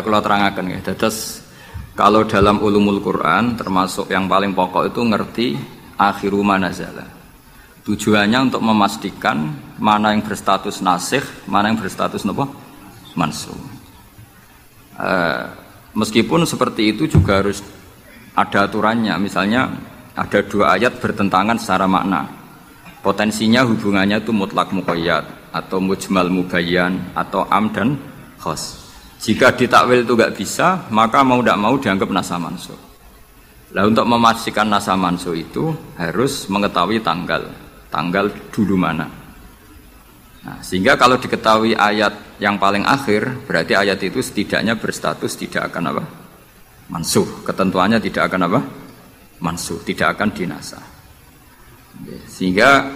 Kalau terangkan ya, terus kalau dalam ulumul Quran termasuk yang paling pokok itu ngerti akhiru manazala. Tujuannya untuk memastikan mana yang berstatus nasih, mana yang berstatus nopo mansuh. Eh, meskipun seperti itu juga harus ada aturannya. Misalnya ada dua ayat bertentangan secara makna. Potensinya hubungannya itu mutlak muqayyad atau mujmal mubayyan atau am dan khos. Jika ditakwil itu gak bisa, maka mau tidak mau dianggap nasa mansuh. Nah untuk memastikan nasa mansuh itu harus mengetahui tanggal, tanggal dulu mana. Nah, sehingga kalau diketahui ayat yang paling akhir, berarti ayat itu setidaknya berstatus tidak akan apa? Mansuh. Ketentuannya tidak akan apa? Mansuh, tidak akan dinasa. Sehingga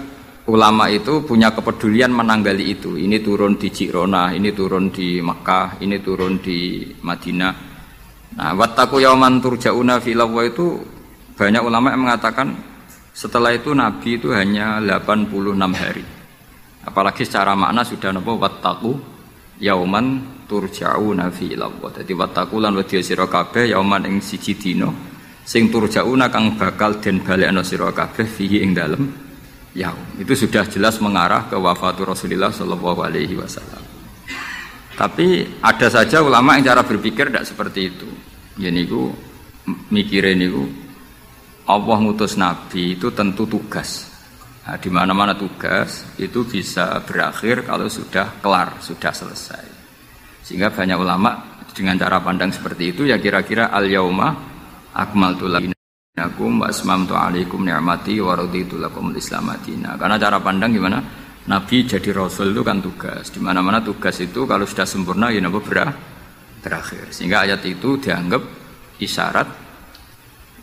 ulama itu punya kepedulian menanggali itu. Ini turun di Cirona, ini turun di Mekah, ini turun di Madinah. Nah, wattaku yauman turja'una filawa itu banyak ulama yang mengatakan setelah itu Nabi itu hanya 86 hari. Apalagi secara makna sudah napa wattaku yauman turja'una filawa. Jadi wattaku lan wedi sira kabeh yauman ing siji sing turja'una kang bakal den balekno sira kabeh fihi ing dalem yaum. Itu sudah jelas mengarah ke wafatul Rasulullah Shallallahu Alaihi Wasallam. Tapi ada saja ulama yang cara berpikir tidak seperti itu. Jadi itu mikirin itu Allah ngutus Nabi itu tentu tugas. Nah, di mana-mana tugas itu bisa berakhir kalau sudah kelar, sudah selesai. Sehingga banyak ulama dengan cara pandang seperti itu ya kira-kira al yauma akmaltu Nakum wa asmamtu alaikum ni'mati Karena cara pandang gimana? Nabi jadi rasul itu kan tugas. Di mana-mana tugas itu kalau sudah sempurna ya napa berakhir. Sehingga ayat itu dianggap isyarat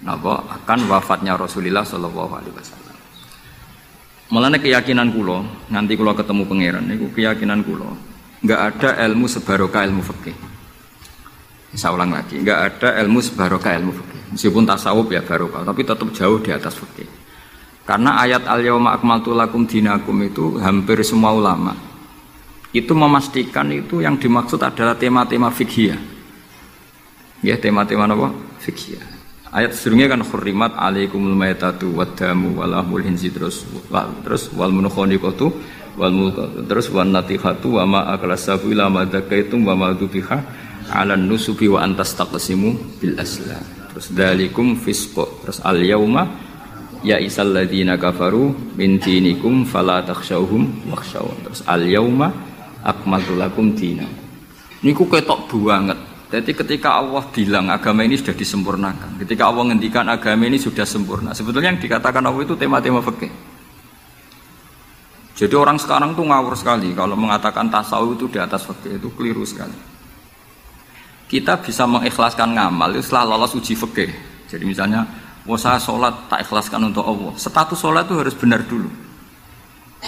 napa akan wafatnya Rasulullah sallallahu alaihi wasallam. Mulane keyakinan kulo, nanti kulo ketemu pangeran niku keyakinan kulo, nggak ada ilmu sebarokah ilmu fikih. Saya ulang lagi, nggak ada ilmu sebarokah ilmu fikih. Meskipun tasawuf ya barokah, tapi tetap jauh di atas fikih. Karena ayat al yauma akmaltu lakum dinakum itu hampir semua ulama itu memastikan itu yang dimaksud adalah tema-tema fikih. Ya, tema-tema apa? Fikih. Ayat sebelumnya kan hurrimat alaikumul maitatu wadamu walahmul hinsi terus terus wal munkhoniqatu wal mulkatu terus wan natihatu wa ma aklasabu ila ma dzakaitum wa ala nusubi wa antas taqsimu bil aslam terus dalikum fisqo. Terus al yauma ya isal ladina kafaru min dinikum fala takhshawhum wakhshawun terus al yauma akmaltu lakum dina. Niku ketok banget jadi ketika Allah bilang agama ini sudah disempurnakan ketika Allah ngendikan agama ini sudah sempurna sebetulnya yang dikatakan Allah itu tema-tema fikih. Jadi orang sekarang tuh ngawur sekali kalau mengatakan tasawuf itu di atas fikih itu keliru sekali kita bisa mengikhlaskan ngamal itu setelah lolos uji fikih. Jadi misalnya, mau saya sholat tak ikhlaskan untuk Allah. Status sholat itu harus benar dulu.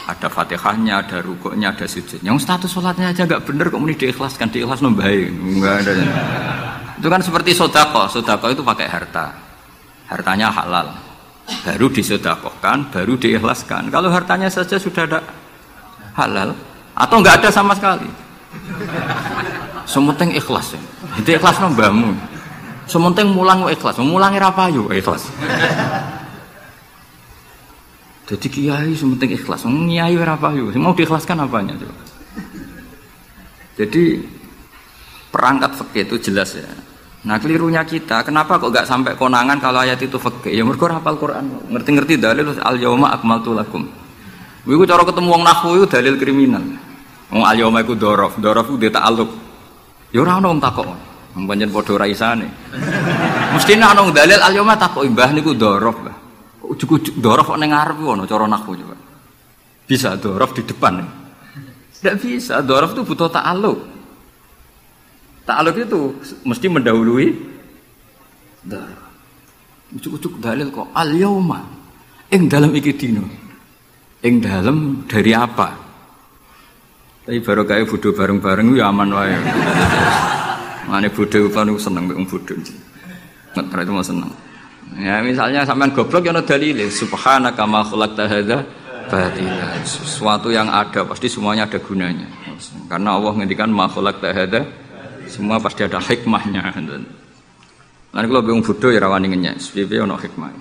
Ada fatihahnya, ada rukuknya, ada sujud. Yang status sholatnya aja nggak benar kok ini diikhlaskan, diikhlas baik. Enggak ada. Itu kan seperti sodako. Sodako itu pakai harta. Hartanya halal. Baru disodakohkan, baru diikhlaskan. Kalau hartanya saja sudah ada halal, atau nggak ada sama sekali. Sementing ikhlas ya. Itu ikhlas mbahmu. Sementing mulang ikhlas. Mulangi payu ikhlas. Jadi kiai sementing ikhlas. Kiai ora payu. Mau diikhlaskan apanya coba? Jadi perangkat fakih itu jelas ya. Nah kelirunya kita, kenapa kok gak sampai konangan kalau ayat itu fakih? Ya mereka hafal Quran, ngerti-ngerti dalil al yauma akmaltu lakum. Wiku cara ketemu wong nahwu dalil kriminal. Wong al yauma iku dorof, dorof itu dia ta'aluk Ya ora ono wong takok. Wong pancen padha ra isane. Mesti nek ono dalil al yauma takok mbah niku dorof, Mbah. Ujug-ujug dorof kok ning ngarep ono cara nahwu coba. Bisa dorof di depan. Tidak bisa, dorof itu butuh ta'aluk. Ta'aluk itu mesti mendahului dorof. Ujuk-ujuk dalil kok al yauma ing dalam iki dino. Ing dalam dari apa? Tapi baru kayak bodoh bareng-bareng ya aman wae. Mana bodoh kan seneng mbek bodoh. Nggak itu mau seneng. Ya misalnya sampean goblok ya ada dalil subhanaka ma khalaqta hadza batila. Sesuatu yang ada pasti semuanya ada gunanya. Karena Allah ngendikan ma khalaqta hadza Semua pasti ada hikmahnya. Nanti kalau bingung bodoh ya rawani ngenyek, SPP ono hikmah.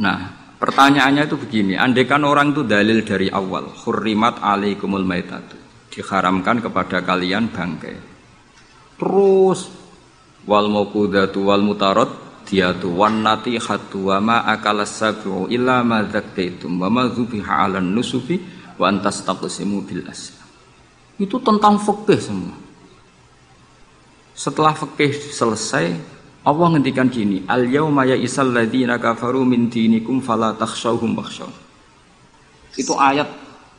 Nah, pertanyaannya itu begini, andekan orang itu dalil dari awal, hurrimat alaikumul maitatu, diharamkan kepada kalian bangkai. Terus wal mauqudatu wal mutarot tu wan hatu wa ma akalas sabu illa ma zakkaitum wa ma zubiha 'alan nusufi wa antas taqsimu bil. Itu tentang fikih semua. Setelah fikih selesai, Allah ngendikan gini, al yauma isal ladzina kafaru min dinikum fala takhshawhum. Itu ayat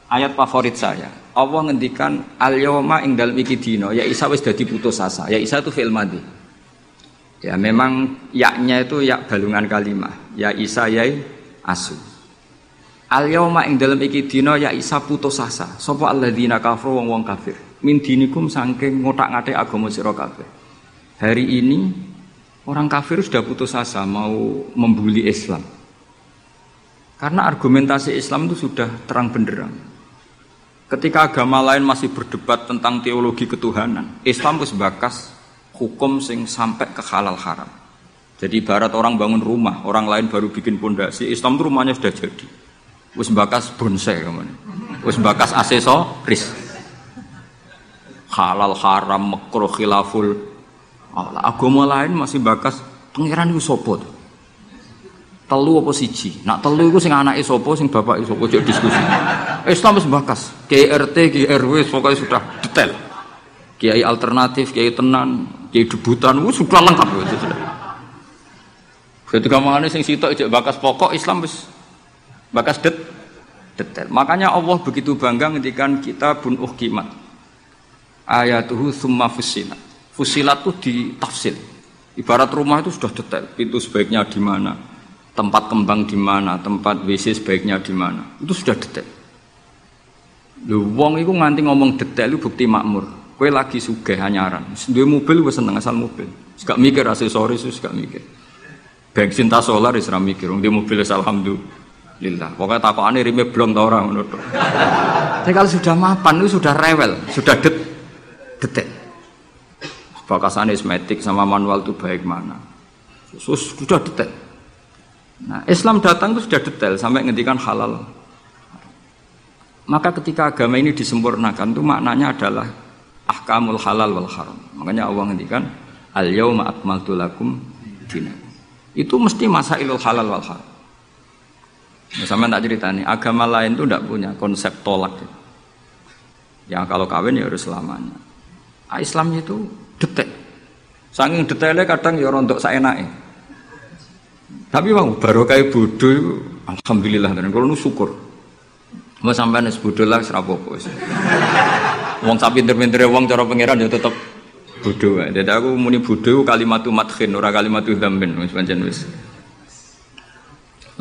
ayat favorit saya. Allah ngendikan al yauma ing dalem iki dina, ya Isa wis dadi putus asa. Ya Isa itu fi'il madhi. Ya memang yaknya itu yak balungan kalimah. Ya Isa yai asu. Al yauma ing dalam iki dina ya Isa putus asa. Sapa alladzina kafaru wong wong kafir. Min dinikum saking ngotak-ngatik agama sira kabeh. Hari ini orang kafir sudah putus asa mau membuli Islam. Karena argumentasi Islam itu sudah terang benderang. Ketika agama lain masih berdebat tentang teologi ketuhanan, Islam harus bakas hukum sing sampai ke halal haram. Jadi barat orang bangun rumah, orang lain baru bikin pondasi, Islam itu rumahnya sudah jadi Wis bakas bonsai ke mana? Wis bakas aksesoris. Halal haram makruh khilaful. Agama lain masih bakas pangeran itu sopo Telu apa siji? Nak telu itu sing anake sopo, sing bapak sopo jadi diskusi. Islam wis bakas. KRT, KRW pokoknya sudah detail. Kiai alternatif, kiai tenan, kiai debutan, itu sudah lengkap itu sudah. Ketika sing sitok ijek bakas pokok Islam wis bakas det detail. Makanya Allah begitu bangga ngendikan kita bun uhkimat. Ayatuhu summa fusilat. Fusilat itu ditafsir. Ibarat rumah itu sudah detail. Pintu sebaiknya di mana, tempat kembang di mana, tempat WC sebaiknya di mana. Itu sudah detail. Lu wong itu nganti ngomong detail itu bukti makmur. Kue lagi sugih hanyaran. Dua mobil gue seneng asal mobil. Gak mikir aksesoris, gak mikir. Bensin tas solar isra mikir. Dia mobil alhamdulillah lillah. Pokoknya takokane rime blong ta ora ngono Tapi kalau sudah mapan itu sudah rewel, sudah det detek. Bakasan esmetik sama manual itu baik mana. Sus, sudah detek. Nah, Islam datang itu sudah detail sampai ngendikan halal. Maka ketika agama ini disempurnakan itu maknanya adalah ahkamul halal wal haram. Makanya Allah ngendikan al yauma akmaltu lakum dinakum. Itu mesti masa ilul halal wal haram. Nah, sama tak cerita nih, agama lain tuh tidak punya konsep tolak. Ya kalau kawin ya harus selamanya. Ah, Islam itu detek. Saking detailnya kadang ya rontok naik. Tapi bang baru kayak bodoh, alhamdulillah dan kalau nu syukur. Mau sampai nih bodoh lah serapopo. Wong sapi pinter-pinter wong cara pangeran ya tetap bodoh. Jadi aku muni bodoh kalimat matkin, ora kalimat dzambin wis pancen wis.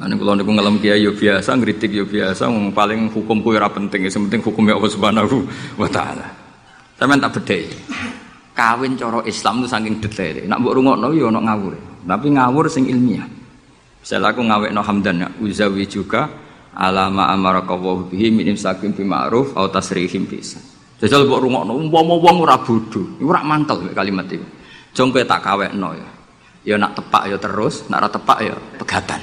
Ane kalau niku ngelam kiai yo biasa, ngritik yo biasa, ngomong paling hukum ora penting, yang penting hukumnya Allah Subhanahu wa taala. Sampeyan tak. Kawin coro Islam itu saking detail. Nak mbok rungokno yo ono ngawur. Tapi ngawur sing ilmiah. Misalnya aku ngawekno hamdan ya, uzawi juga alama amaraka wa bihi min imsakim bi ma'ruf au tasrihim bisa. Jajal mbok rungokno umpama wong ora bodho, iku ora mangkel kalimat itu. Jong tak kawekno ya. Ya nak tepak ya terus, nak ora tepak ya pegatan.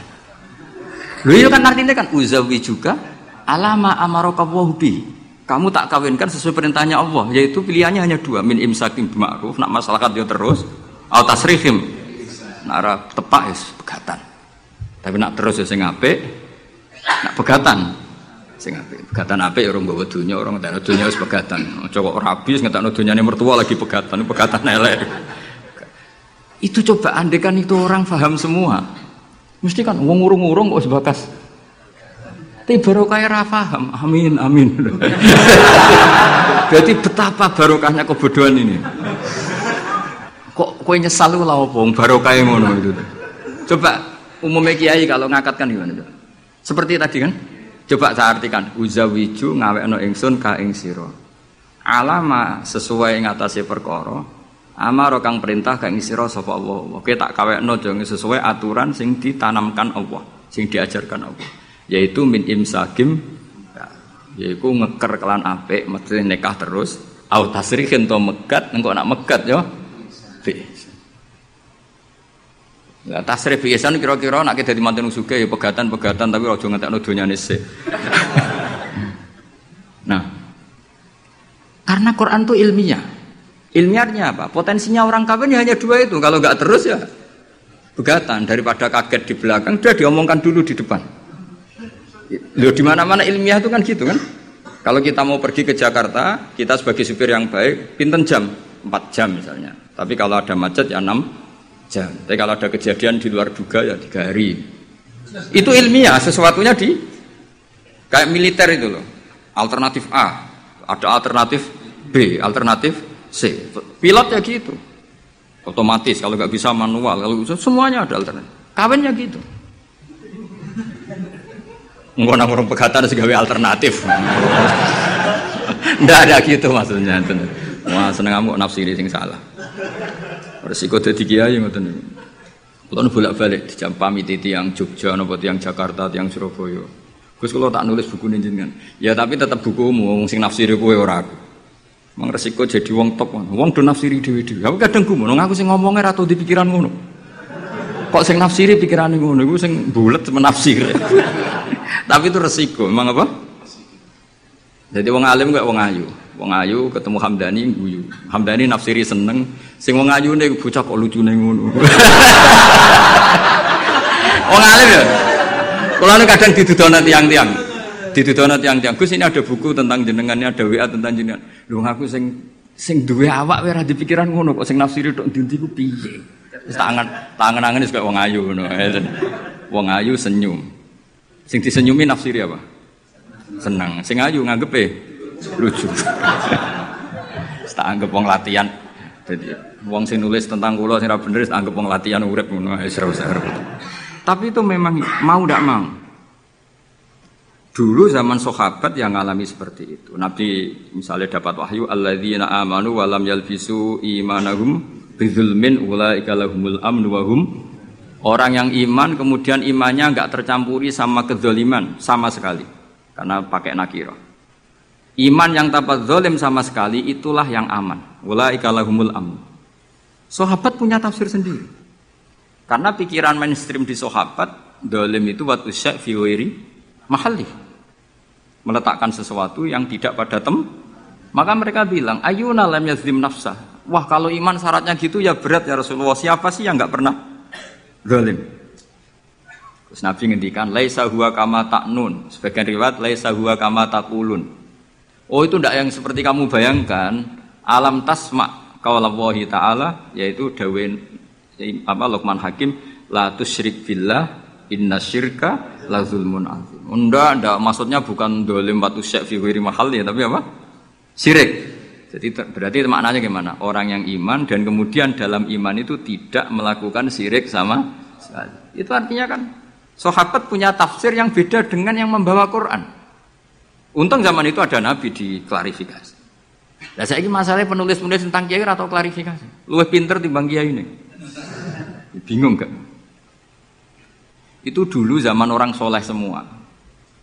Lho iya kan artinya kan uzawi juga alama amaraka wahbi. Kamu tak kawinkan sesuai perintahnya Allah, yaitu pilihannya hanya dua, min imsakim bima'ruf, nak masyarakat dia terus, atau tasrihim. Nak tepak ya pegatan. Tapi nak terus ya sing apik, nak pegatan. Sing apik. Pegatan apik ya orang bawa dunia, orang tak dunia wis pegatan. Coba rabi ngetakno dunyane mertua lagi pegatan, pegatan elek. Itu coba andekan itu orang paham semua. Mesti kan wong urung-urung kok sebatas. Tapi barokah ra paham. Amin amin. Berarti betapa barokahnya kebodohan ini. Kok kowe nyesal lu lah opo barokah ngono itu. Coba umumnya kiai kalau ngakatkan gimana tuh? Seperti tadi kan? Coba saya artikan, uzawiju ngawekno ingsun ka ing sira. Alama sesuai ngatasi perkara Amaro kang perintah kang sira sapa Allah. Oke tak kawekno jangan sesuai aturan sing ditanamkan Allah, sing diajarkan Allah. Yaitu min imsakim ya, yaitu ngeker kelan apik mesti nikah terus Au tasrihin to megat, engko nak megat yo. Bi. Lah tasrif biasa kira-kira nak dadi manten sugih ya pegatan-pegatan tapi aja ngentekno donyane sik. nah. Karena Quran itu ilmiah. Ilmiahnya apa? Potensinya orang kawin ya hanya dua itu. Kalau nggak terus ya pegatan daripada kaget di belakang, sudah diomongkan dulu di depan. Loh di mana-mana ilmiah itu kan gitu kan? Kalau kita mau pergi ke Jakarta, kita sebagai supir yang baik, pinten jam? 4 jam misalnya. Tapi kalau ada macet ya 6 jam. Tapi kalau ada kejadian di luar duga ya tiga hari. Itu ilmiah, sesuatunya di kayak militer itu loh. Alternatif A, ada alternatif B, alternatif C. Pilot ya gitu. Otomatis kalau nggak bisa manual, kalau semuanya ada alternatif. Kawinnya gitu. Enggak nang orang pegatan alternatif. Ndak ada gitu maksudnya. Wah seneng kamu nafsiri sing salah. Resiko jadi kiai ngoten niku. Kula bolak-balik dijampami yang Jogja napa yang Jakarta, yang Surabaya. Gus kalau tak nulis buku jenengan. Ya tapi tetap bukumu wong sing nafsiri kowe ora aku. Mang resiko jadi wong top. Wong do nafsiri dhewe-dhewe. Aku kadang gumun aku sing ngomongnya atau di pikiran ngono. Kok sing nafsiri pikiran ngono iku sing bulet menafsir. Tapi itu resiko. Emang apa? Jadi wong alim gak wong ayu. Wong ayu ketemu Hamdani guyu. Hamdani nafsiri seneng, sing wong ayu nih bocah kok lucu nih ngono. wong alim ya. Kalau kadang didudono tiang-tiang. Didudono tiang-tiang. Gus ini ada buku tentang jenengannya, ada WA tentang jenengan. Lu ngaku sing sing duwe awak ora dipikiran ngono kok sing nafsiri tok ndi ku piye. Wis tangan tangan-angan wis wong ayu ngono. Wong ayu senyum. Sing disenyumi nafsiri apa? Senang. Sing ayu nganggepe lucu. Tak anggap wong latihan. Jadi wong sing nulis tentang kula sing ora bener anggap wong latihan urip ngono seru seru tapi itu memang mau tidak mau. Dulu zaman sahabat yang ngalami seperti itu. Nabi misalnya dapat wahyu alladzina amanu walam yalbisu imanahum bidzulmin ulaika lahumul amnu wa hum orang yang iman kemudian imannya enggak tercampuri sama kezaliman sama sekali karena pakai nakirah Iman yang tanpa zalim sama sekali itulah yang aman. Ulaika lahumul amun. Sahabat punya tafsir sendiri. Karena pikiran mainstream di sahabat, zalim itu waktu syak fi mahali. Meletakkan sesuatu yang tidak pada tem. Maka mereka bilang, ayuna lam yazlim nafsa. Wah kalau iman syaratnya gitu ya berat ya Rasulullah. Siapa sih yang nggak pernah zalim? Terus Nabi ngendikan, laisa huwa kama ta'nun. Sebagian riwayat, laisa huwa kama takulun. Oh itu tidak yang seperti kamu bayangkan. Alam tasma kaulallahi ta'ala yaitu dawin apa Luqman Hakim la tusyrik billah inna syirka la zulmun azim. Unda, ndak maksudnya bukan dolim batu syek fi mahal ya tapi apa? Syirik. Jadi berarti maknanya gimana? Orang yang iman dan kemudian dalam iman itu tidak melakukan syirik sama Itu artinya kan sahabat punya tafsir yang beda dengan yang membawa Quran. Untung zaman itu ada nabi di klarifikasi. Nah saya ini masalahnya penulis-penulis tentang kiai atau klarifikasi. Lu pinter timbang kiai ini. Bingung gak? Itu dulu zaman orang soleh semua.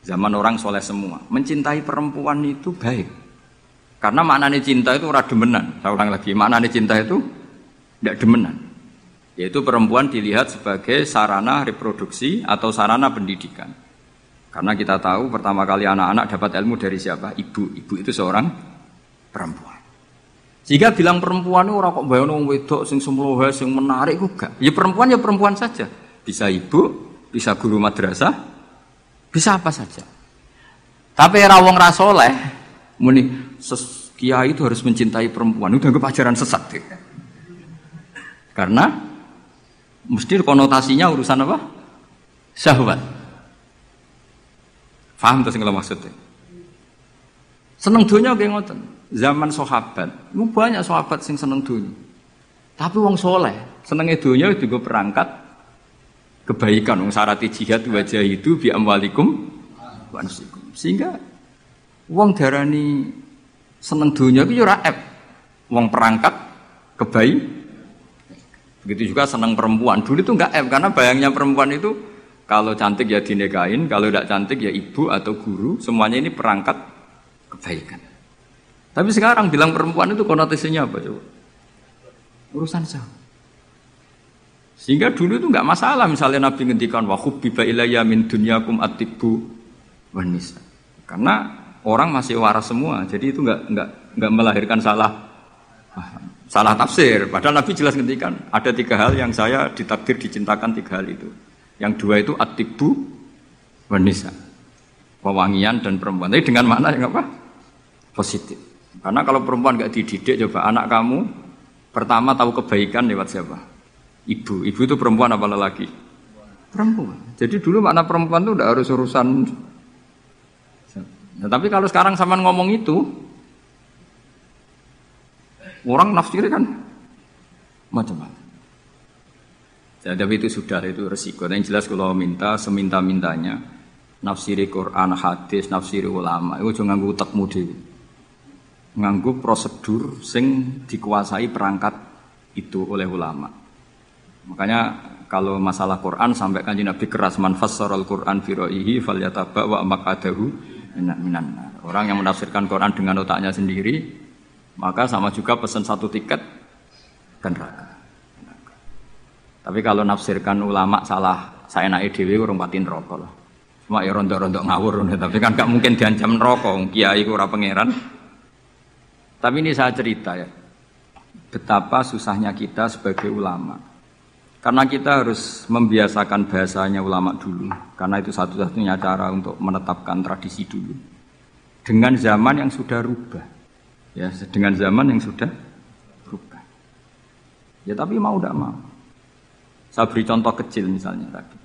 Zaman orang soleh semua. Mencintai perempuan itu baik. Karena maknanya cinta itu ora demenan. Saya ulang lagi, maknanya cinta itu tidak demenan. Yaitu perempuan dilihat sebagai sarana reproduksi atau sarana pendidikan. Karena kita tahu pertama kali anak-anak dapat ilmu dari siapa? Ibu. Ibu itu seorang perempuan. Jika bilang perempuan itu orang kok wong wedok sing semlohe sing menarik gak. Ya perempuan ya perempuan saja. Bisa ibu, bisa guru madrasah, bisa apa saja. Tapi era wong ra kiai itu harus mencintai perempuan. Itu anggap ajaran sesat. Ya. Karena mesti konotasinya urusan apa? Syahwat. Faham tuh maksudnya? Seneng dunia kayak ngoten. Zaman sahabat, itu banyak sahabat sing seneng dunia. Tapi wong soleh, senengnya dunia juga perangkat kebaikan. Wong syarat jihad wajah itu bi amwalikum wanasikum. Sehingga wong darani seneng dunia itu ya raib. Wong perangkat kebaik. Begitu juga seneng perempuan. Dulu itu enggak eb karena bayangnya perempuan itu kalau cantik ya dinikahin, kalau tidak cantik ya ibu atau guru, semuanya ini perangkat kebaikan. Tapi sekarang bilang perempuan itu konotasinya apa coba? Urusan sah. Sehingga dulu itu nggak masalah misalnya Nabi ngendikan wa hubbiba ilayya min dunyakum atibu wanisa. Karena orang masih waras semua, jadi itu nggak nggak nggak melahirkan salah salah tafsir. Padahal Nabi jelas ngendikan ada tiga hal yang saya ditakdir dicintakan tiga hal itu. Yang dua itu atibu wanisa, pewangian dan perempuan. Tapi dengan mana yang apa? Positif. Karena kalau perempuan nggak dididik, coba anak kamu pertama tahu kebaikan lewat siapa? Ibu. Ibu itu perempuan apa lelaki? Perempuan. Jadi dulu makna perempuan itu udah harus urusan. Nah, tapi kalau sekarang sama ngomong itu, orang nafsir kan macam-macam. Tapi itu sudah itu resiko. Dan yang jelas kalau minta seminta mintanya nafsiri Quran, hadis, nafsiri ulama itu jangan nganggu utakmu dhewe. Nganggu prosedur sing dikuasai perangkat itu oleh ulama. Makanya kalau masalah Quran sampai kanji Nabi keras man fassarul Quran fi ra'yihi falyataba wa maqadahu minan Orang yang menafsirkan Quran dengan otaknya sendiri maka sama juga pesan satu tiket dan neraka. Tapi kalau nafsirkan ulama salah, saya naik dewi urung patin rokok lah. Cuma ya rontok-rontok ngawur, tapi kan gak mungkin diancam rokok, kiai kurang pangeran. Tapi ini saya cerita ya, betapa susahnya kita sebagai ulama. Karena kita harus membiasakan bahasanya ulama dulu, karena itu satu-satunya cara untuk menetapkan tradisi dulu. Dengan zaman yang sudah rubah, ya, dengan zaman yang sudah rubah. Ya tapi mau tidak mau. Saya beri contoh kecil misalnya tadi.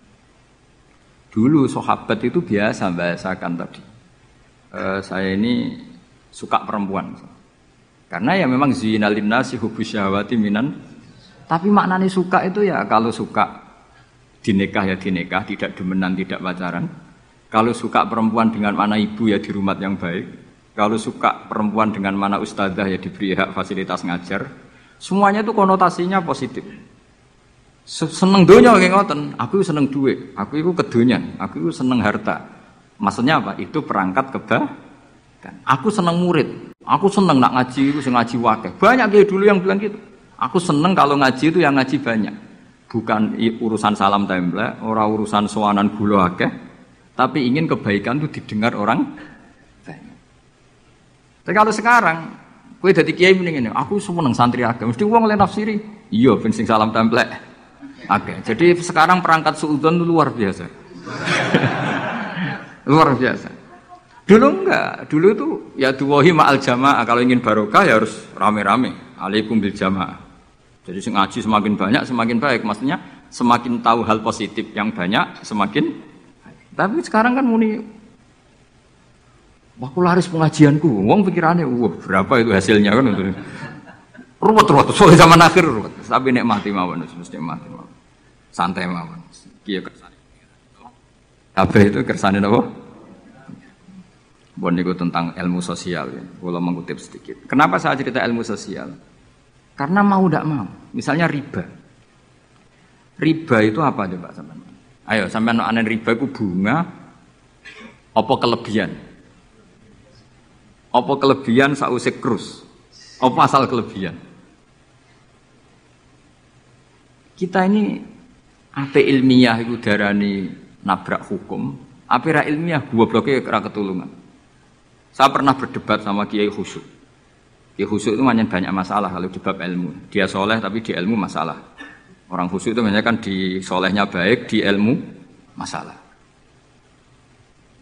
Dulu sahabat itu biasa bahasakan tadi. E, saya ini suka perempuan. Karena ya memang zinalin nasi hubus syahwati minan. Tapi maknanya suka itu ya kalau suka dinikah ya dinikah, tidak demenan, tidak pacaran. Kalau suka perempuan dengan mana ibu ya di rumah yang baik. Kalau suka perempuan dengan mana ustazah ya diberi hak fasilitas ngajar. Semuanya itu konotasinya positif. Seneng dunia kayak ngoten. Aku seneng duit. Aku itu kedonyan. Aku itu seneng harta. Maksudnya apa? Itu perangkat kebaikan. Aku seneng murid. Aku seneng nak ngaji itu ngaji wakil. Banyak kayak dulu yang bilang gitu. Aku seneng kalau ngaji itu yang ngaji banyak. Bukan urusan salam template, orang urusan soanan gula akeh, tapi ingin kebaikan itu didengar orang banyak. Tapi kalau sekarang, kue dari kiai mending ini, aku seneng santri agama, mesti uang oleh nafsiri. Iya, bensin salam template. Oke, jadi sekarang perangkat suudon luar biasa. luar biasa. Dulu enggak, dulu itu ya duwahi ma'al jamaah. Kalau ingin barokah ya harus rame-rame. Alaikum bil jamaah. Jadi ngaji semakin banyak semakin baik. Maksudnya semakin tahu hal positif yang banyak semakin Tapi sekarang kan muni Waktu laris pengajianku, wong pikirannya, wah berapa itu hasilnya kan untuk ruwet ruwet, soalnya zaman akhir ruwet. Tapi nikmati mawon, mesti nikmati mawon santai mawon. Kiye kersane. Kabeh itu kersane napa? Bon tentang ilmu sosial ya. Kalau mengutip sedikit. Kenapa saya cerita ilmu sosial? Karena mau tidak mau. Misalnya riba. Riba itu apa coba sampean? Ayo sampean anen riba itu bunga apa kelebihan? Apa kelebihan sausik krus? Apa asal kelebihan? Kita ini apa ilmiah itu darani nabrak hukum, apa ilmiah gua bloknya ketulungan. Saya pernah berdebat sama Kiai Khusyuk. Kiai Khusyuk itu banyak banyak masalah kalau di bab ilmu. Dia soleh tapi di ilmu masalah. Orang khusyuk itu banyak kan di solehnya baik, di ilmu masalah.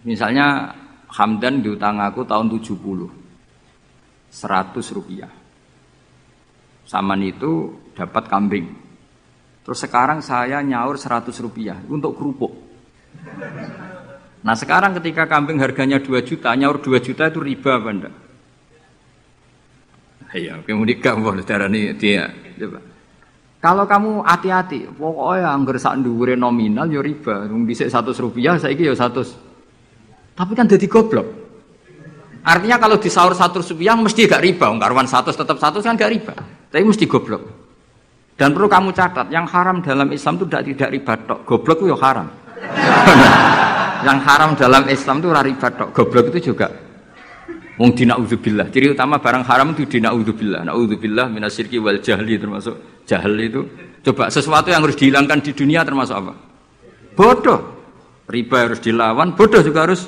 Misalnya Hamdan diutang aku tahun 70 100 rupiah Saman itu dapat kambing Terus sekarang saya nyaur 100 rupiah untuk kerupuk. Nah sekarang ketika kambing harganya 2 juta, nyaur 2 juta itu riba apa enggak? Iya, kemudian kamu darah ini dia. Coba. Kalau kamu hati-hati, pokoknya anggar sak dhuwure nominal ya riba. Wong dhisik 100 rupiah, saiki ya 100. Tapi kan jadi goblok. Artinya kalau disaur 100 rupiah mesti gak riba, wong karuan 100 tetap 100 kan gak riba. Tapi mesti goblok. Dan perlu kamu catat, yang haram dalam Islam itu tidak tidak riba tok. Goblok itu ya haram. yang haram dalam Islam itu riba tok. Goblok itu juga Wong dina udzubillah. Ciri utama barang haram itu dina udzubillah. Naudzubillah minasyirki wal jahli termasuk jahil itu. Coba sesuatu yang harus dihilangkan di dunia termasuk apa? Bodoh. Riba harus dilawan, bodoh juga harus.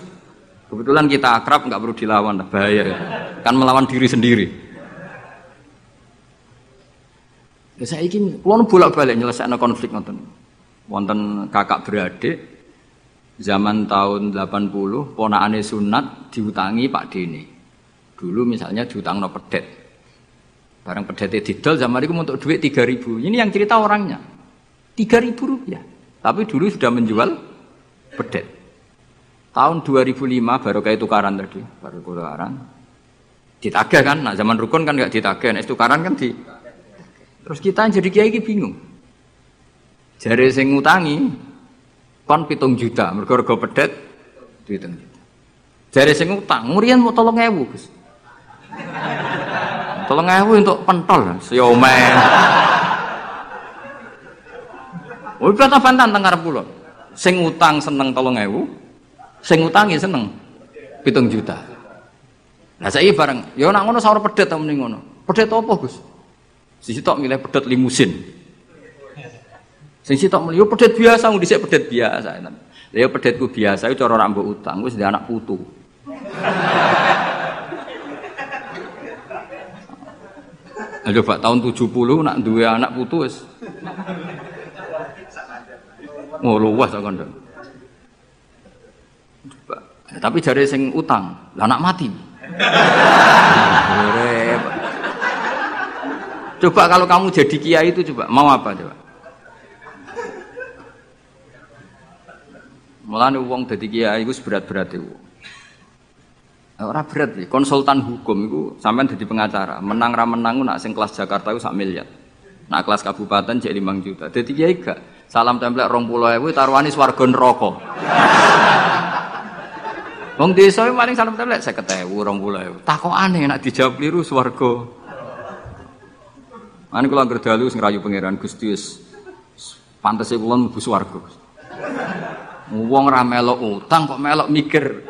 Kebetulan kita akrab nggak perlu dilawan, bahaya. Ya. Kan melawan diri sendiri. Ya saya ingin, kalau bolak-balik nyelesaikan konflik nonton. Wonten kakak beradik, zaman tahun 80, ponakane sunat diutangi Pak Dini. Dulu misalnya diutang no pedet. Barang pedetnya didol zaman itu untuk duit 3 ribu. Ini yang cerita orangnya. 3 ribu rupiah. Tapi dulu sudah menjual pedet. Tahun 2005 baru kayak tukaran tadi. Baru tukaran. Ditagih kan, nah zaman rukun kan nggak ditagih, nah tukaran kan di. Terus kita jadi kiai bingung. Jari sing ngutangi kon pitung juta, mergo rego pedet pitung juta. Jari sing utang, ngurian mau tolong ewu, Gus. Tolong ewu untuk pentol, siomen. Oh, kata bantan tengah pulau. Sing utang seneng tolong ewu, sing utangi seneng pitung juta. Nah saya bareng, ya nak ngono sahur pedet mending ngono. Pedet apa, Gus? Sisi tok milih pedet limusin. Sing sitok milih pedet biasa, nggak dhisik pedet biasa. Lah pedetku biasa itu cara ora mbok utang, wis anak putu. Nah, coba tahun 70 nak dua anak putu wis. Oh luas kan Coba. Tapi jari sing utang, lah anak mati. coba kalau kamu jadi kiai itu coba mau apa coba? Mulane wong dadi kiai iku berat-berat itu. Ora berat sih, konsultan hukum itu sampean jadi pengacara, menang ra menang nak sing kelas Jakarta itu sak miliar. Nak kelas kabupaten jadi 5 juta. Dadi kiai gak salam templek 20.000 taruhane swarga neraka. Wong desa paling salam templek 50.000 20.000. Takokane nak dijawab keliru swarga. Ane kula anggere dalu sing rayu pangeran Gusti wis pantese kula mlebu swarga. Wong ra melok utang kok melok mikir.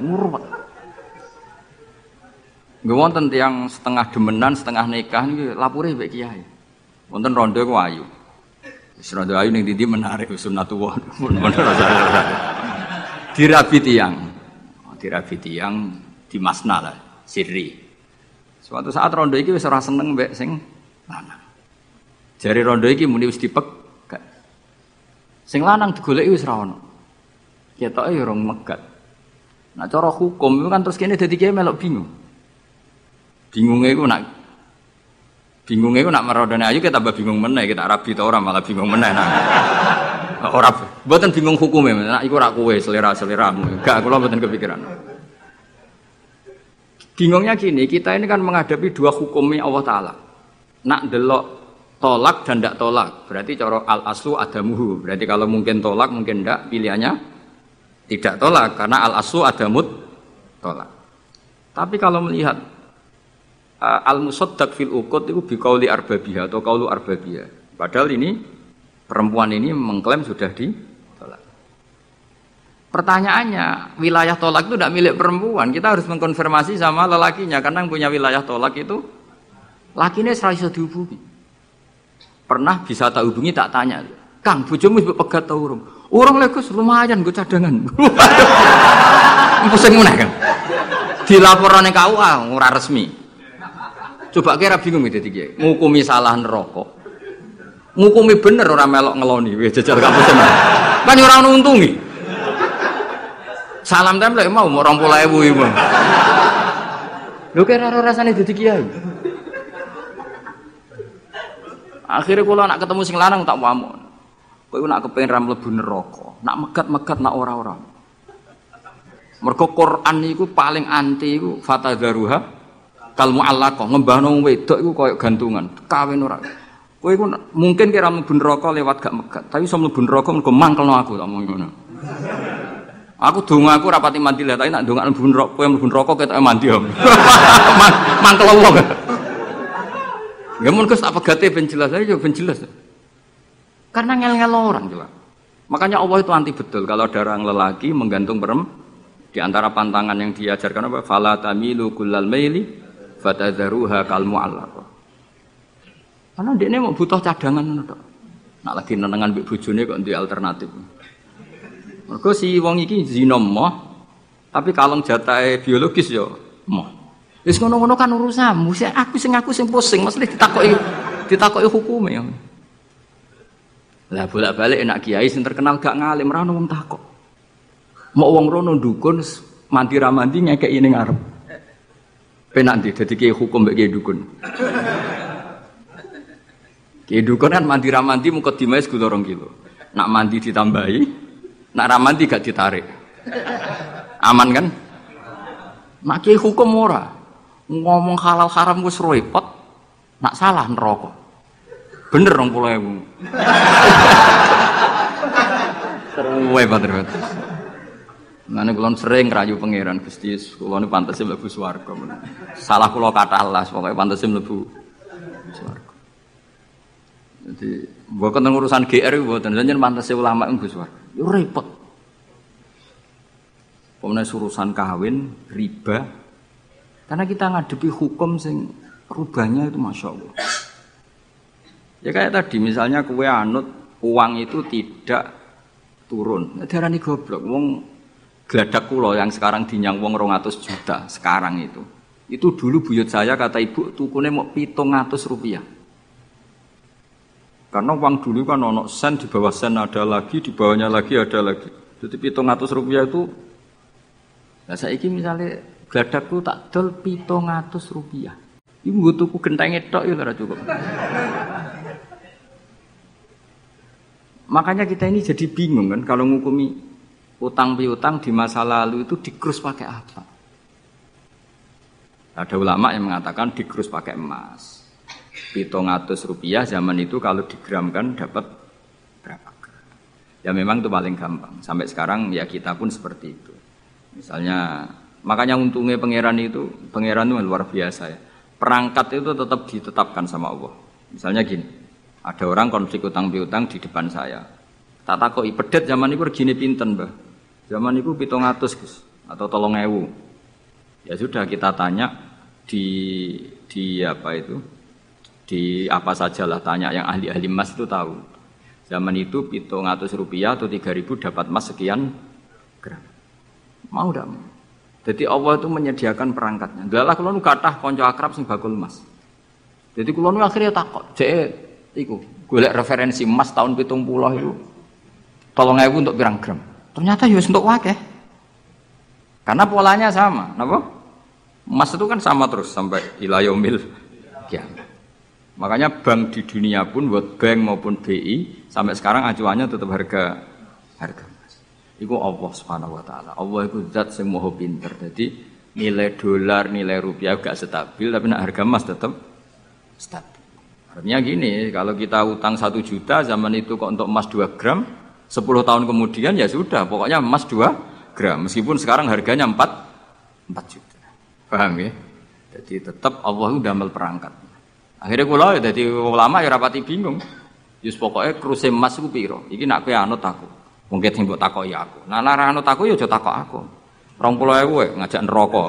Murwat. Nggih wonten tiyang setengah demenan, setengah nikah niki lapure mbek kiai. Wonten rondo ku ayu. Rondo ayu ning ndi menarik sunnatullah. Dirabi tiyang. Dirabi tiyang di masna lah, sirri. Suatu saat rondo iki wis ora seneng mbek sing lanang. Jari rondo iki muni wis dipek. Sing lanang digoleki wis ra ono. Ketoke ya rong megat. Nah cara hukum itu kan terus kini jadi kiai melok bingung. Bingungnya itu nak bingungnya itu nak merodone ayu kita tambah bingung mana kita rabi tau orang malah bingung mana nah. Orang buatan bingung hukumnya, nak ikut aku kue selera seleramu. Gak aku buatan kepikiran. Bingungnya gini, kita ini kan menghadapi dua hukumnya Allah Taala. Nak delok tolak dan tidak tolak, berarti cara al aslu adamuhu. Berarti kalau mungkin tolak, mungkin tidak, pilihannya tidak tolak karena al asu ada mut tolak. Tapi kalau melihat uh, al musaddaq fil ukut itu bikauli arbabiha atau kaulu arbabiha. Padahal ini perempuan ini mengklaim sudah ditolak. Pertanyaannya, wilayah tolak itu tidak milik perempuan. Kita harus mengkonfirmasi sama lelakinya karena yang punya wilayah tolak itu lakinya serasa dihubungi. Pernah bisa tak hubungi tak tanya, Kang, bojomu pegat tau urung? Orang lekus lumayan gue cadangan. Pusing mana kan? Dilaporan ke KUA ora resmi. Coba kira bingung itu tiga. Ngukumi salah rokok. Ngukumi bener orang melok ngeloni. Wih jajal kamu seneng. Kan orang nuntungi. Salam template mau mau rompul ibu ibu. Lu kira rasanya jadi kiai. Akhirnya kalau nak ketemu sing lanang tak mau. Kowe nak kepengen ram mlebu neraka, nak megat-megat nak ora-ora. Mergo Quran niku paling anti iku fatadzaruha kal muallaqah, ngembahno wedok iku koyo gantungan, kawin ora. Kowe iku mungkin kira mlebu neraka lewat gak megat, tapi iso mlebu neraka mergo mangkelno aku tak ngono. Aku donga aku rapati mandi lah, tapi nak donga mlebu neraka, kowe mlebu neraka ketok mandi om. Mangkel wong. Ya mun apa gate ben jelas aja ben jelas. Karena ngel-ngel orang juga. Makanya Allah itu anti betul kalau ada orang lelaki menggantung perempuan di antara pantangan yang diajarkan apa? Fala tamilu kullal maili fatadharuha kal mu'allaqah. Karena dia ini mau butuh cadangan tok. Nak lagi nenengan mbek bojone kok di alternatif. Mergo si wong iki zina moh, tapi kalong jatahe biologis yo moh. Wis ngono-ngono kan urusanmu. Aku sing aku sing pusing, mesti ditakoki ditakoki hukume. Lah bolak-balik enak kiai sing terkenal gak ngalim ora ono wong takok. Mau wong rono dukun mandi ra ngekeki ning ngarep. Penak ndi dadi kiai hukum kiai dukun. Kiai dukun kan mandi ra mandi muka dimais gula rong kilo. Nak mandi ditambahi, nak ra mandi gak ditarik. Aman kan? Nak kiai hukum ora. Ngomong halal haram wis repot. Nak salah neraka. Bener dong pulau ibu. Teruwe banget banget. Nanti kulon sering rayu pangeran gusti, kulon pantasnya lebu suwargo. Salah kulo kata Allah, pokoknya pantasnya lebu suwargo. Jadi, bukan urusan GR, bukan dan pantasnya ulama itu suwargo. Itu repot. Kemudian urusan kawin, riba. Karena kita ngadepi hukum sing rubahnya itu masya Allah. Ya kayak tadi misalnya kue anut uang itu tidak turun. Nah, darani goblok. Wong geladak kulo yang sekarang dinyang wong 200 juta sekarang itu. Itu dulu buyut saya kata ibu tukune mau pitung atus rupiah. Karena uang dulu kan ono sen di bawah sen ada lagi, di bawahnya lagi ada lagi. Jadi pitung atus rupiah itu, nah saya ini misalnya geladakku tak dol pitung atus rupiah. Ibu tuku genteng itu ya cukup. Makanya kita ini jadi bingung kan kalau ngukumi utang piutang di masa lalu itu dikrus pakai apa? Ada ulama yang mengatakan dikrus pakai emas. Pitung rupiah zaman itu kalau digramkan dapat berapa? Ya memang itu paling gampang. Sampai sekarang ya kita pun seperti itu. Misalnya makanya untungnya pangeran itu pangeran itu luar biasa ya. Perangkat itu tetap ditetapkan sama Allah. Misalnya gini, ada orang konflik utang piutang di depan saya. Tak takoki pedet zaman itu regine pinten, Mbah? Zaman itu pitung atus, Gus, atau tolong ewu. Ya sudah kita tanya di di apa itu? Di apa saja lah tanya yang ahli-ahli emas itu tahu. Zaman itu pitung atus rupiah atau tiga ribu dapat emas sekian gram. Mau Jadi Allah itu menyediakan perangkatnya. Dalah kalau nu kata konco akrab sing bakul emas. Jadi kalau nu akhirnya takut, cek Iku, golek referensi emas tahun pitung puluh itu, tolong ibu untuk pirang gram. Ternyata ya untuk wakeh. Karena polanya sama, kenapa? Emas itu kan sama terus sampai ilayomil ya. Makanya bank di dunia pun, buat bank maupun BI, sampai sekarang acuannya tetap harga harga emas. Iku Allah subhanahu wa ta'ala. Allah itu zat yang mau pinter. Jadi nilai dolar, nilai rupiah gak stabil, tapi nak harga emas tetap stabil. Artinya gini, kalau kita utang satu juta zaman itu kok untuk emas 2 gram, 10 tahun kemudian ya sudah, pokoknya emas 2 gram. Meskipun sekarang harganya 4, 4 juta. Paham ya? Jadi tetap Allah udah mel perangkat. Akhirnya kula ya jadi ulama ya rapati bingung. Yus pokoknya kruse emas ku piro? Iki nak kowe anut aku. Mungkin sing mbok takoki aku. Nah lara anut aku ya aja takok aku. 20.000 ngajak neraka.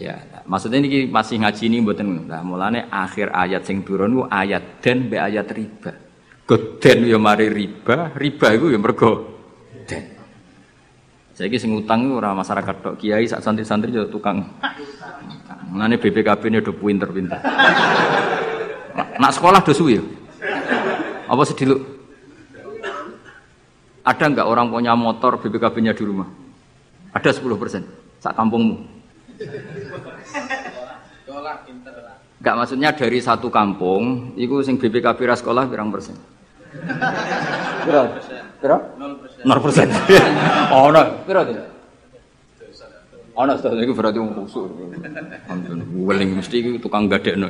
Ya, maksudnya ini masih ngaji ini buatan nah, mulane akhir ayat sing turun ayat dan be ayat riba. Goden ya mari riba, riba itu ya mergo den. Saya sing utang orang masyarakat tok kiai sak santri-santri juga tukang. Mulane BPKB ini udah pinter-pinter. Nak sekolah dosu ya? Apa sedih lu? Ada nggak orang punya motor BPKB-nya di rumah? Ada 10 persen. Sak kampungmu. Enggak maksudnya dari satu kampung, itu sing BPKB ra sekolah pirang persen? Piro? Piro? 0 persen. Oh, no. Piro itu? Ana oh, itu berarti wong kusuk. Ampun, weling mesti iki tukang gadekno.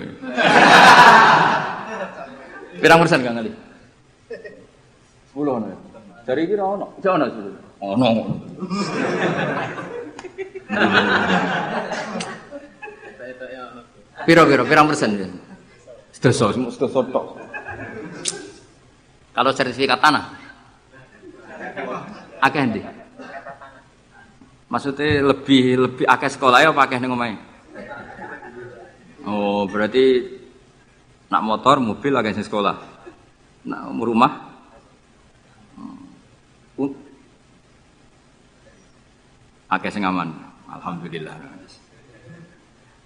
Pirang persen Kang Ali? 10 ono. Dari kira ono. Jauh ono. Ono. Piro piro pirang persen? Sedoso, sedoso tok. Kalau sertifikat tanah, akeh ndi? Maksudnya lebih lebih akeh sekolah ya akeh ning omahe? Oh, berarti nak motor, mobil akeh sing sekolah. Nak rumah akeh sing aman. Alhamdulillah.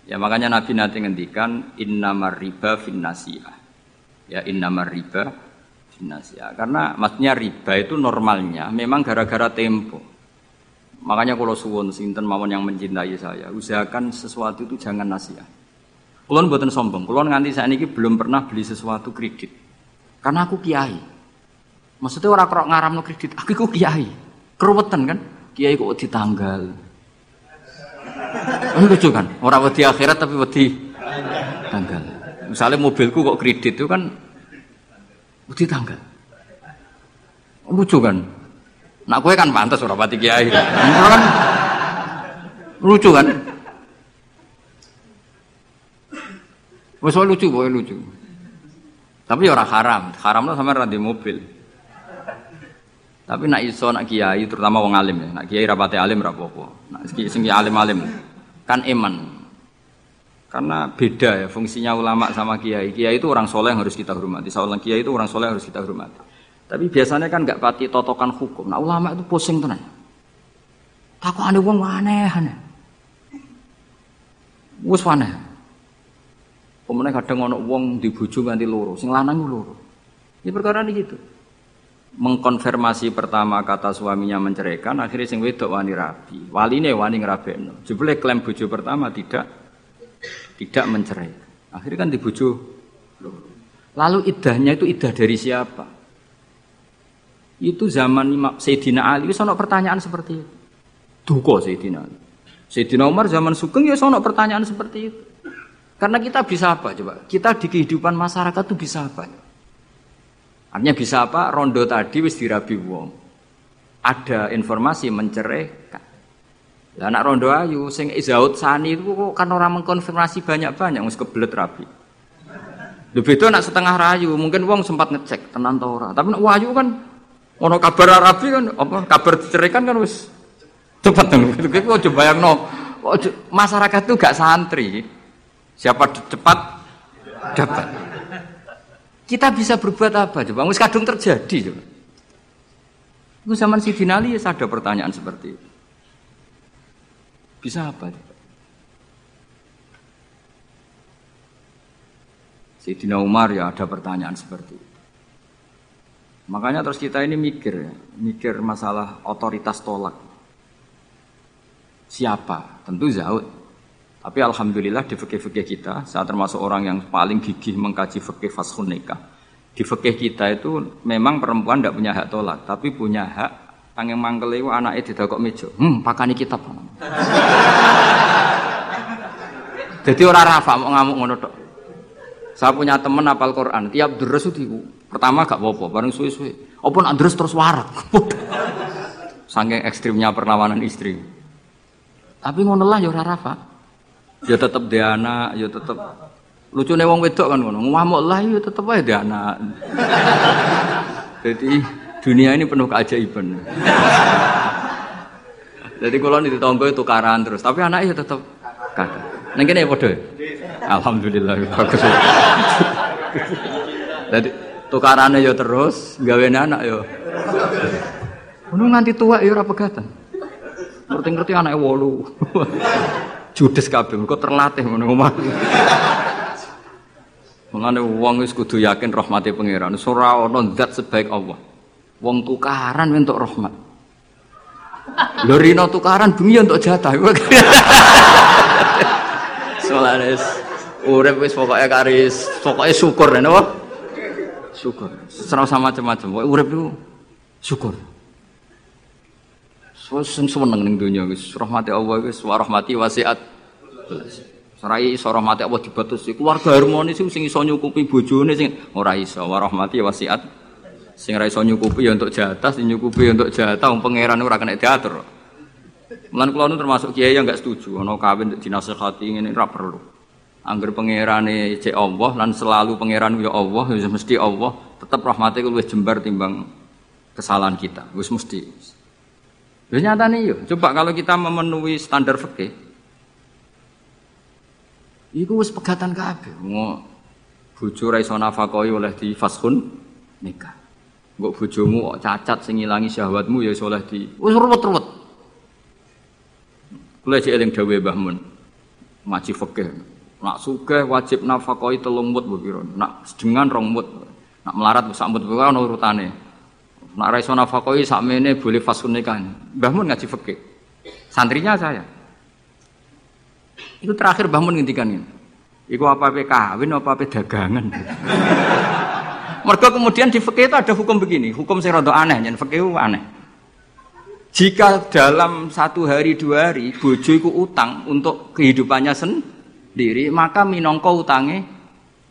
Ya makanya Nabi nanti ngendikan innamar riba finnasiyah. Ya innamar riba finnasiyah. Karena maksudnya riba itu normalnya memang gara-gara tempo. Makanya kalau suwon sinten mawon yang mencintai saya, usahakan sesuatu itu jangan nasihat. Kulon buatan sombong, kulon nganti saat ini belum pernah beli sesuatu kredit. Karena aku kiai. Maksudnya orang kerok ngaram no kredit, aku kiai. Keruwetan kan? Kiai kok ditanggal. Kan lucu kan? Orang wedi akhirat tapi wedi tanggal. Misalnya mobilku kok kredit itu kan wedi tanggal. Lucu kan? Nak kue kan pantas orang pati kiai. kan lucu kan? Wes lucu, boleh lucu. Tapi orang haram, haram lah sama randi mobil. Tapi nak iso nak kiai terutama wong alim ya, nak kiai rapati alim rapopo. Nak sing alim-alim kan iman. Karena beda ya fungsinya ulama sama kiai. Kiai itu orang soleh yang harus kita hormati. Seorang kiai itu orang soleh yang harus kita hormati. Tapi biasanya kan nggak pati totokan hukum. Nah ulama itu pusing tenan. Takut ada uang aneh aneh. Wes aneh. Kemudian kadang ono uang dibujuk ganti loro, sing lanang loro. Ini perkara ini gitu. Mengkonfirmasi pertama kata suaminya menceraikan, akhirnya sing wedok wani rabi. Wali ini wani ngerabekno. Jebule klaim bojo pertama tidak tidak mencerai. Akhirnya kan dibujuk. Lalu idahnya itu idah dari siapa? Itu zaman Sayyidina Ali, itu pertanyaan seperti itu. Duko Sayyidina Ali. Sayyidina Umar zaman Sugeng ya sono pertanyaan seperti itu. Karena kita bisa apa coba? Kita di kehidupan masyarakat itu bisa apa? Artinya bisa apa? Rondo tadi wis dirabi wong. Ada informasi menceraikan. Lah anak rondo ayu sing Izaud Sani itu kok kan orang mengkonfirmasi banyak-banyak wis kebelet rabi. Lebih itu anak setengah rayu, mungkin wong sempat ngecek tenan ta ora. Tapi nek wayu kan Ono kabar Arabi kan apa kabar diceraikan kan wis cepet dong. Kok coba yang no masyarakat itu gak santri. Siapa cepat dapat. Kita bisa berbuat apa coba? Wis kadung terjadi coba. Itu zaman si Dinali ya ada pertanyaan seperti itu. Bisa apa? Dina Umar ya ada pertanyaan seperti itu. Makanya terus kita ini mikir ya, mikir masalah otoritas tolak. Siapa? Tentu Zaud. Tapi alhamdulillah di fikih-fikih kita, saya termasuk orang yang paling gigih mengkaji fikih fashun nikah. Di fikih kita itu memang perempuan tidak punya hak tolak, tapi punya hak Tangeng mangkel itu anaknya tidak kok meja. Hmm, pakani kitab. Jadi orang rafa mau ngamuk ngono. Saya punya teman apal Quran, tiap deres itu Pertama gak apa-apa, bareng suwe-suwe. Apa nak terus terus warak. Saking ekstrimnya perlawanan istri. Tapi ngono lah ya ora rafa. Ya tetep dia anak, ya tetep lucu wong wedok kan ngono. Ngamuk lah ya tetep aja dia anak. Jadi dunia ini penuh keajaiban. Jadi kalau di tonggo itu karan terus, tapi anaknya ya tetap kata. Neng kene ya padha. Alhamdulillah bagus. Jadi tukarannya yo terus, gawe anak yo. Ngono nganti tua yo ora pegatan. Ngerti-ngerti anake wolu. Judes kabeh kok terlatih ngono omah. Mulane wong wis kudu yakin rahmati pangeran. Ora ana zat sebaik Allah. Wong tukaran untuk rahmat. Lho rino tukaran bumi untuk jatah. Soalnya urip wis pokoke karis, pokoke syukur napa? syukur. Serau sama macam-macam. Wae urip itu syukur. Sing seneng ning donya wis rahmati Allah wis wa rahmati wasiat. Serai iso rahmati Allah dibatasi. Keluarga harmonis sing iso nyukupi bojone sing ora iso wa rahmati wasiat. Sing ora iso nyukupi ya untuk jatah, sing nyukupi ya untuk jatah wong pangeran ora kena diatur. Mulan kula nu termasuk kiai yang enggak setuju ana kawin dinasehati ngene ora perlu. Angger pangerane cek Allah lan selalu pangeran ya Allah, ya mesti Allah, tetap rahmate ku luwih jembar timbang kesalahan kita. Wis mesti. Ya nyatane yo, coba kalau kita memenuhi standar fikih Iku wis pegatan kabeh. Ngo bojo ra nafakoi oleh di fashun nikah. Mbok bojomu kok cacat sing ngilangi syahwatmu ya iso oleh di wis ruwet-ruwet. Kula cek eling dawuhe Mbah Mun. Ngaji. Nak sugih wajib nafakoi telung mut Nak sedengan rong mut. Nak melarat sak mut kuwi urutane. Nak ra iso nafakoi sakmene boleh fashun nikah. Mbah Mun ngaji fikih. Santrinya saya. Itu terakhir bangun ngintikan ini. Iku apa apa kawin apa apa dagangan. Mereka kemudian di fikih itu ada hukum begini, hukum sing rada aneh, yang fikih aneh. Jika dalam satu hari dua hari bojo iku utang untuk kehidupannya sendiri, maka minongko utangnya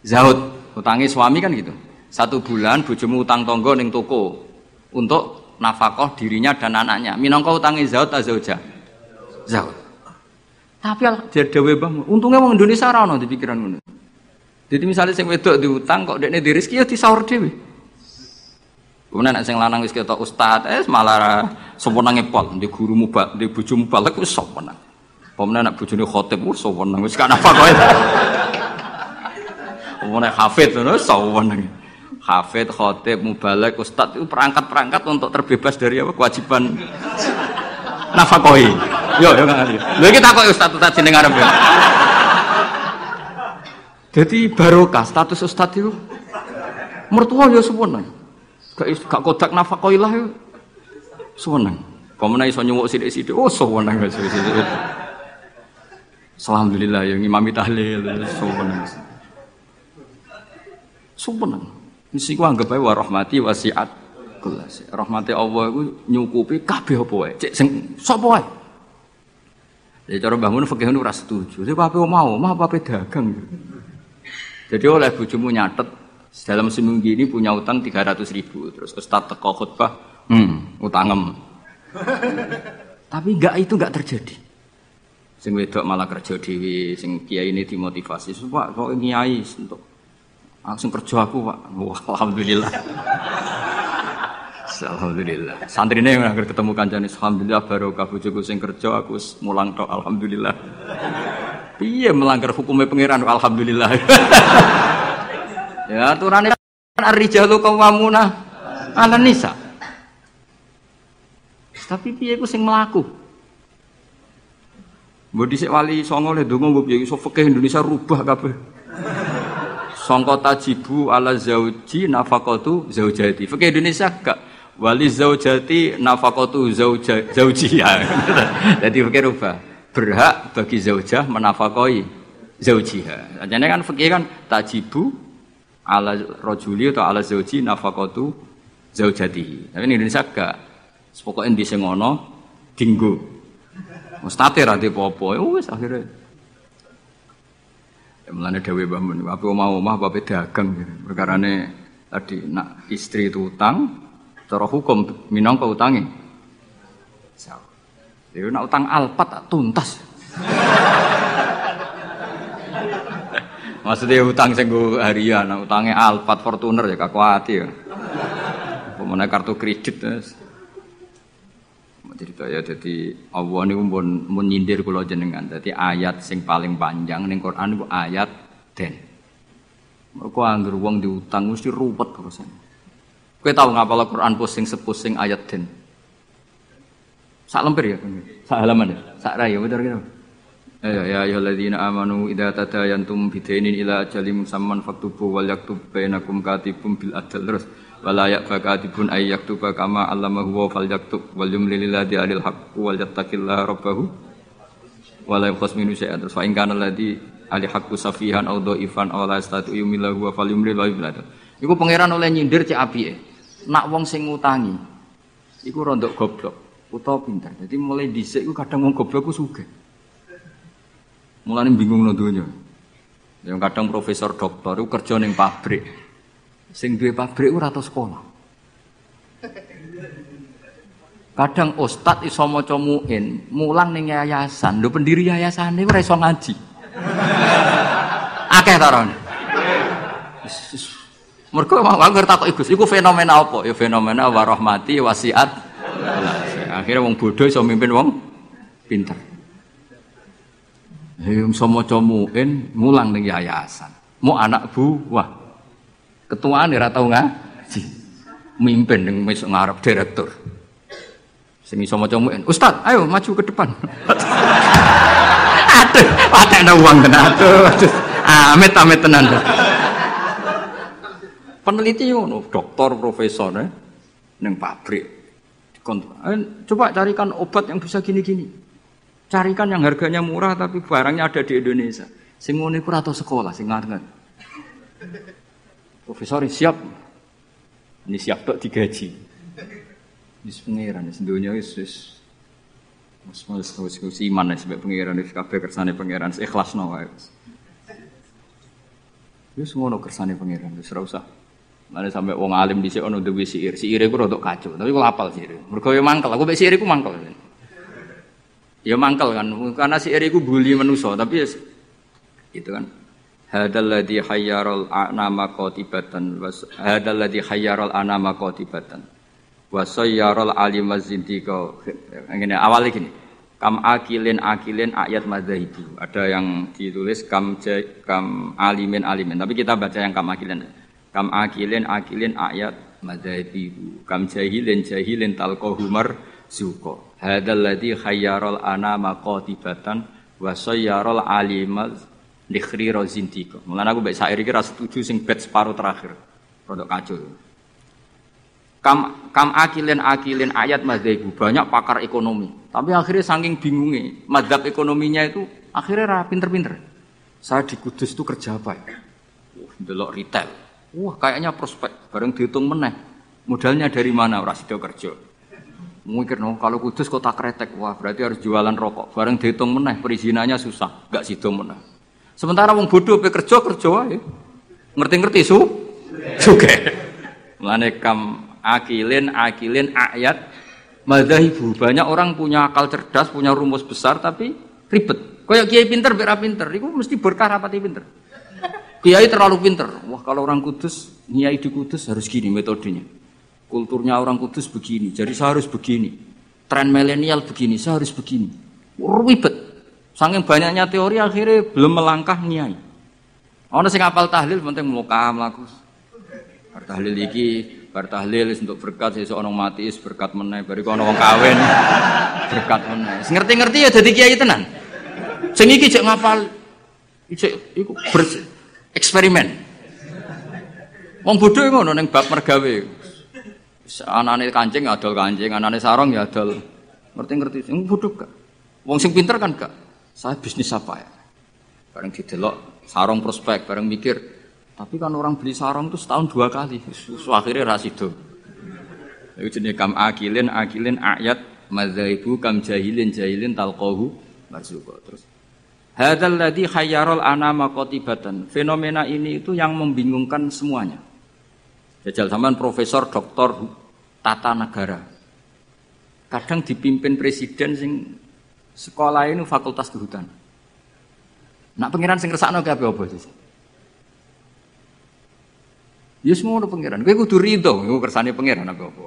zaud, utangnya suami kan gitu. Satu bulan bojomu utang tonggo ning toko untuk nafkah dirinya dan anaknya. Minongko utangnya zaud atau zauja? Tapi jadi dewe bang, untungnya orang Indonesia rano di pikiran ngono. Jadi misalnya sing wedok diutang kok dekne di rezeki ya disaur dhewe. Kemudian nek sing lanang wis ketok ustad, eh malah sempurna pol di guru mubak, di bojo mubalek wis sempurna. Pemenang nak bojone khotib wis sempurna wis kan apa kowe. Pemenang hafid ngono sempurna. Hafid, khotib, mubalek, ustad itu perangkat-perangkat untuk terbebas dari apa kewajiban nafakoi. Yo yo nggak ngerti. Lha iki takok ustaz ustaz jeneng Arab ya. Jadi barokah status ustaz itu mertua ya sewenang. Gak gak kodak nafakailah ya sewenang. Pemene iso nyuwuk sithik-sithik oh sewenang wis wis. Alhamdulillah yang imami tahlil sewenang. Sewenang. Mesti ku anggap ae wa rahmati wasiat kullasi. Rahmati Allah iku nyukupi kabeh apa wae. Cek sing sapa wae. Jadi cara bangun fakih itu rasa setuju. Jadi apa mau, mau apa dagang. Jadi oleh bujumu nyatet dalam seminggu ini punya utang 300 ribu. Terus Ustadz teko khutbah, hmm, utangem. Tapi enggak itu enggak terjadi. Sing wedok malah kerja dewi, sing kiai ini dimotivasi. Pak, kok kiai untuk langsung kerja aku, Pak. Wah, alhamdulillah. Alhamdulillah. Ini yang ketemu kancane alhamdulillah barokah bojoku sing kerja aku mulang tok alhamdulillah. Piye melanggar hukumnya pangeran alhamdulillah. ya aturane ar-rijalu qawwamuna 'ala nisa. Tapi piye ku sing mlaku? Mbok dhisik wali songo le donga mbok piye iso Indonesia rubah kabeh. Sangka tajibu ala zauji nafaqatu zaujati. Fikih Indonesia gak wali zaujati nafakatu zauja zaujia. Jadi fikir rubah. Berhak bagi zaujah menafakoi zaujiha. Jadi kan fikir kan tajibu ala rojuli atau ala zauji nafakatu zaujati. Tapi ini Indonesia gak. Pokoknya di sengono dinggo. Mustate ra apa-apa. Ya akhirnya. Ya mulane dawuh Mbah Mun, apa mau omah apa dagang gitu. Perkarane tadi nak istri itu utang, Cara hukum minangka utangi. Jadi nak utang alpat tuntas. Maksudnya utang sing harian, utangnya Alphard Fortuner ya kakuati ya. Pemenang kartu kredit terus. Cerita ya jadi Allah ini pun menyindir kula jenengan. Jadi ayat sing paling panjang ning Quran itu ayat den. Mergo anggar wong diutang mesti ruwet urusan. Tahu ngapal Quran pusing sepusing ayat den. Sak lemper ya, sak halaman ya, sak raya betul gitu. Ya ya ayyuhalladzina amanu idza tadayantum bidainin ila ajalin musamman faktubu wal yaktub bainakum katibun bil adl terus wala ya'fa katibun ay yaktuba kama allamahu wa fal yaktub wal yumli lillahi alil haqq wal yattaqillaha rabbahu wala yabkhas minhu syai'an fa in kana alladhi ali haqqu safihan aw dhaifan aw la yastati yumilahu wa fal yumli la Iku pangeran oleh nyindir cek apike nak wong sing ngutangi iku rondok goblok utawa pinter. Jadi mulai dhisik iku kadang wong goblok ku sugih. Mulane bingung nang donya. Yang kadang profesor doktor itu kerja ning pabrik. Sing duwe pabrik ora tau sekolah. Kadang ustad iso maca muin, mulang ning yayasan. Lho pendiri yayasan ora iso ngaji. Akeh taron. Mergo mau anggar takok Igus, iku fenomena apa? Ya fenomena warahmati wasiat. Akhirnya wong bodoh iso mimpin wong pinter. Hei, sama comuin mulang ning yayasan. Mau anak buah. Ketuaan ora tau ngaji. Mimpin ning wis ngarep direktur. Sing iso maca muin, "Ustaz, ayo maju ke depan." aduh, patekno uang tenan. Aduh, aduh. Amit amit tenan. Peneliti ngono, dokter, profesor eh, neng pabrik. Coba carikan obat yang bisa gini-gini. Carikan yang harganya murah tapi barangnya ada di Indonesia. Sing ngono iku atau sekolah sing ngarep. Profesor siap. Ini siap tok digaji. Wis pangeran wis donya wis wis wis wis wis iman wis sebab pangeran wis kabeh kersane pangeran ikhlasno wae. Wis ngono kersane pangeran wis ora usah. Mane sampai wong alim dhisik ono duwe siir. Siire ku rodok kacau, tapi kula apal siir. Mergo yo mangkel, aku mek siir mangkel. Ya mangkel kan, karena siir iku bully manusa, tapi ya itu kan. Hadal ladzi anama qatibatan was hadal ladzi hayyaral anama qatibatan wasayyarul alimaz zindiqa. Ngene awal gini kam akilin akilin ayat madzhabi ada yang ditulis kam kam alimin alimin. Tapi kita baca yang kam akilin. Kam akilin akilin ayat madzhabi kam jahilin jahilin talqahumar zuqa. Hadzal ladzi khayyarul anama qatibatan wasayyarul alimaz likhri zindiqa mulane aku mbek sair iki setuju sing bet separuh terakhir. Produk kacau. Kam kam akilin akilin ayat madzhabu banyak pakar ekonomi. Tapi akhirnya saking bingungnya madzhab ekonominya itu akhirnya ra pinter-pinter. Saya di Kudus itu kerja apa ya? Uh, delok retail. Wah kayaknya prospek. Bareng dihitung meneh. Modalnya dari mana? Ora sido kerja. Mungkin no, kalau Kudus kota kretek. Wah berarti harus jualan rokok. Bareng dihitung meneh perizinannya susah. Gak sido meneh sementara wong bodoh bekerja kerja wae. Ngerti-ngerti su? Juga. Mulane kam akilin akilin ayat madhahibu banyak orang punya akal cerdas punya rumus besar tapi ribet. Kayak kiai pinter bera pinter itu mesti berkah rapati pinter. Kiai terlalu pinter. Wah kalau orang kudus kiai di kudus harus gini metodenya. Kulturnya orang kudus begini jadi saya harus begini. Tren milenial begini saya harus begini. Ribet saking banyaknya teori akhirnya belum melangkah niai. Ono sing apal tahlil penting muka mlaku. Tahlil iki bar untuk berkat sesuk ana mati berkat meneh. Bariku ana wong kawin berkat meneh. Ngerti-ngerti ya dadi kiai tenan. Sing iki cek ngapal cek iku eksperimen. Wong bodho ngono ning bab mergawe. Anane kancing adol kancing anane sarong ya adol. Ngerti-ngerti sing bodho gak. Wong sing pinter kan gak saya bisnis apa ya bareng didelok sarong prospek bareng mikir tapi kan orang beli sarung itu setahun dua kali. Akhirnya rasido. Itu jenis kam akilin akilin ayat madzaibu kam jahilin jahilin talqahu marzuqa. Terus Hadal ladhi khayyarul anama qatibatan. Fenomena ini itu yang membingungkan semuanya. Jajal zaman profesor doktor tata negara. Kadang dipimpin presiden sing sekolah ini fakultas kehutanan. Nak pengiran sing ngersakno kabeh apa sih? Ya semua pangeran. Kowe kudu rido, iku kersane pangeran apa apa.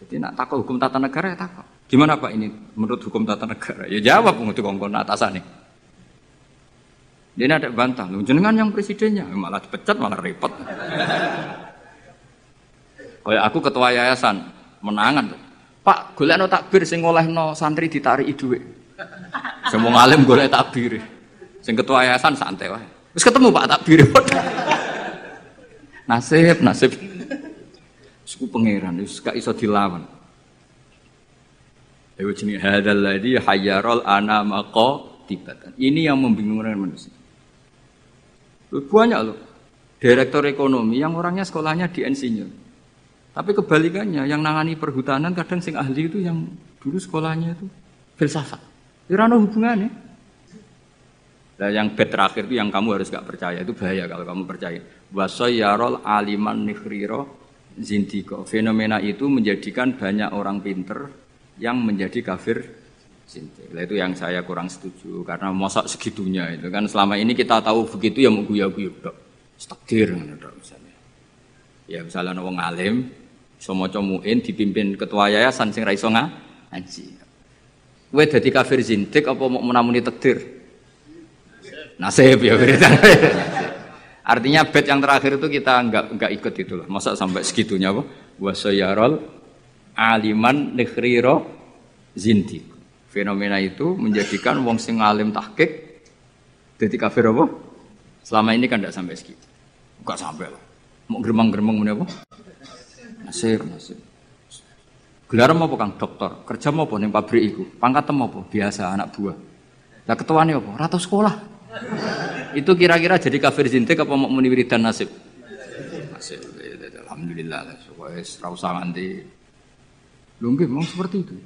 Jadi nak takut hukum tata negara ya takut. Gimana Pak ini menurut hukum tata negara? Ya jawab untuk kongkon atasannya. Dia ada bantah, lu jenengan yang presidennya malah dipecat malah repot. Kayak aku ketua yayasan menangan. Pak, golek no takbir sing no santri ditarik dhuwit. Semua ngalim golek takbir. Sing ketua yayasan santai wae. Wis ketemu Pak takbir. Nasib, nasib. Suku pangeran, wis gak iso dilawan. Dewa jenis hadal ladhi hayyarol anama tibatan. Ini yang membingungkan manusia. Banyak loh. Direktur ekonomi yang orangnya sekolahnya di insinyur. Tapi kebalikannya, yang nangani perhutanan kadang sing ahli itu yang dulu sekolahnya itu filsafat. Itu hubungannya. Nah, yang bed terakhir itu yang kamu harus gak percaya itu bahaya kalau kamu percaya. Wasoyarol aliman nikhriro zindiko. Fenomena itu menjadikan banyak orang pinter yang menjadi kafir. Nah, itu yang saya kurang setuju karena mosok segitunya itu kan selama ini kita tahu begitu ya mau guyu-guyu dok. Takdir misalnya. Ya misalnya wong alim semua comuin dipimpin ketua yayasan sing ra iso ngaji. Kowe dadi kafir zintik apa mau menamuni takdir? Nasib ya berita. Artinya bed yang terakhir itu kita enggak enggak ikut itu loh. Masa sampai segitunya apa? Wasayarol aliman nikhriro zintik fenomena itu menjadikan wong sing alim tahqiq jadi kafir apa? Selama ini kan tidak sampai segitu. Enggak sampai lah. Mau geremang-geremang mana apa? Nasir, nasir. Gelar apa kang dokter? Kerja mau ning pabrik iku? Pangkat apa? Biasa anak buah. Lah ketuane apa? Ratu sekolah. itu kira-kira jadi kafir zintik apa mau muni wiridan nasib? Nasib. Alhamdulillah lah. Wes ra usah nganti. Lho memang seperti itu.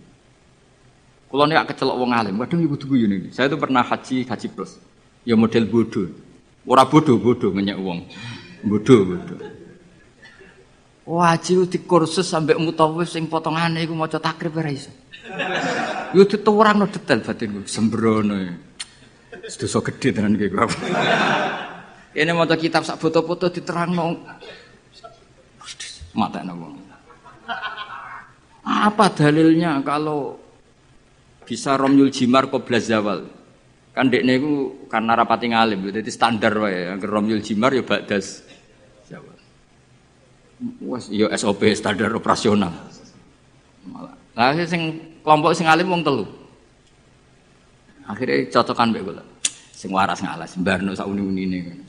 Kalau nih kecelok wong alim, kadang ibu tuh ini. Saya tuh pernah haji haji plus, ya model bodoh. Ora bodoh bodoh ngenyak uang, bodoh bodoh. Wajib di kursus sampai mutawif sing potongane iku maca takrib ora iso. Yo dituwurangno detail batin sembrono. Sedoso gede tenan kok. Ini maca kitab sak foto-foto diterangno. Mata wong. Apa dalilnya kalau bisa romyul jimar qobla zawal. Kan dekne iku karena rapati ngalim, jadi standar wae. Romyul jimar ya zawal. Wes ya SOP standar operasional. Malah. Lah sing kelompok sing alim wong telu. Akhirnya cocokan mbek kula. Sing waras ngalas, mbarno sak uni-unine.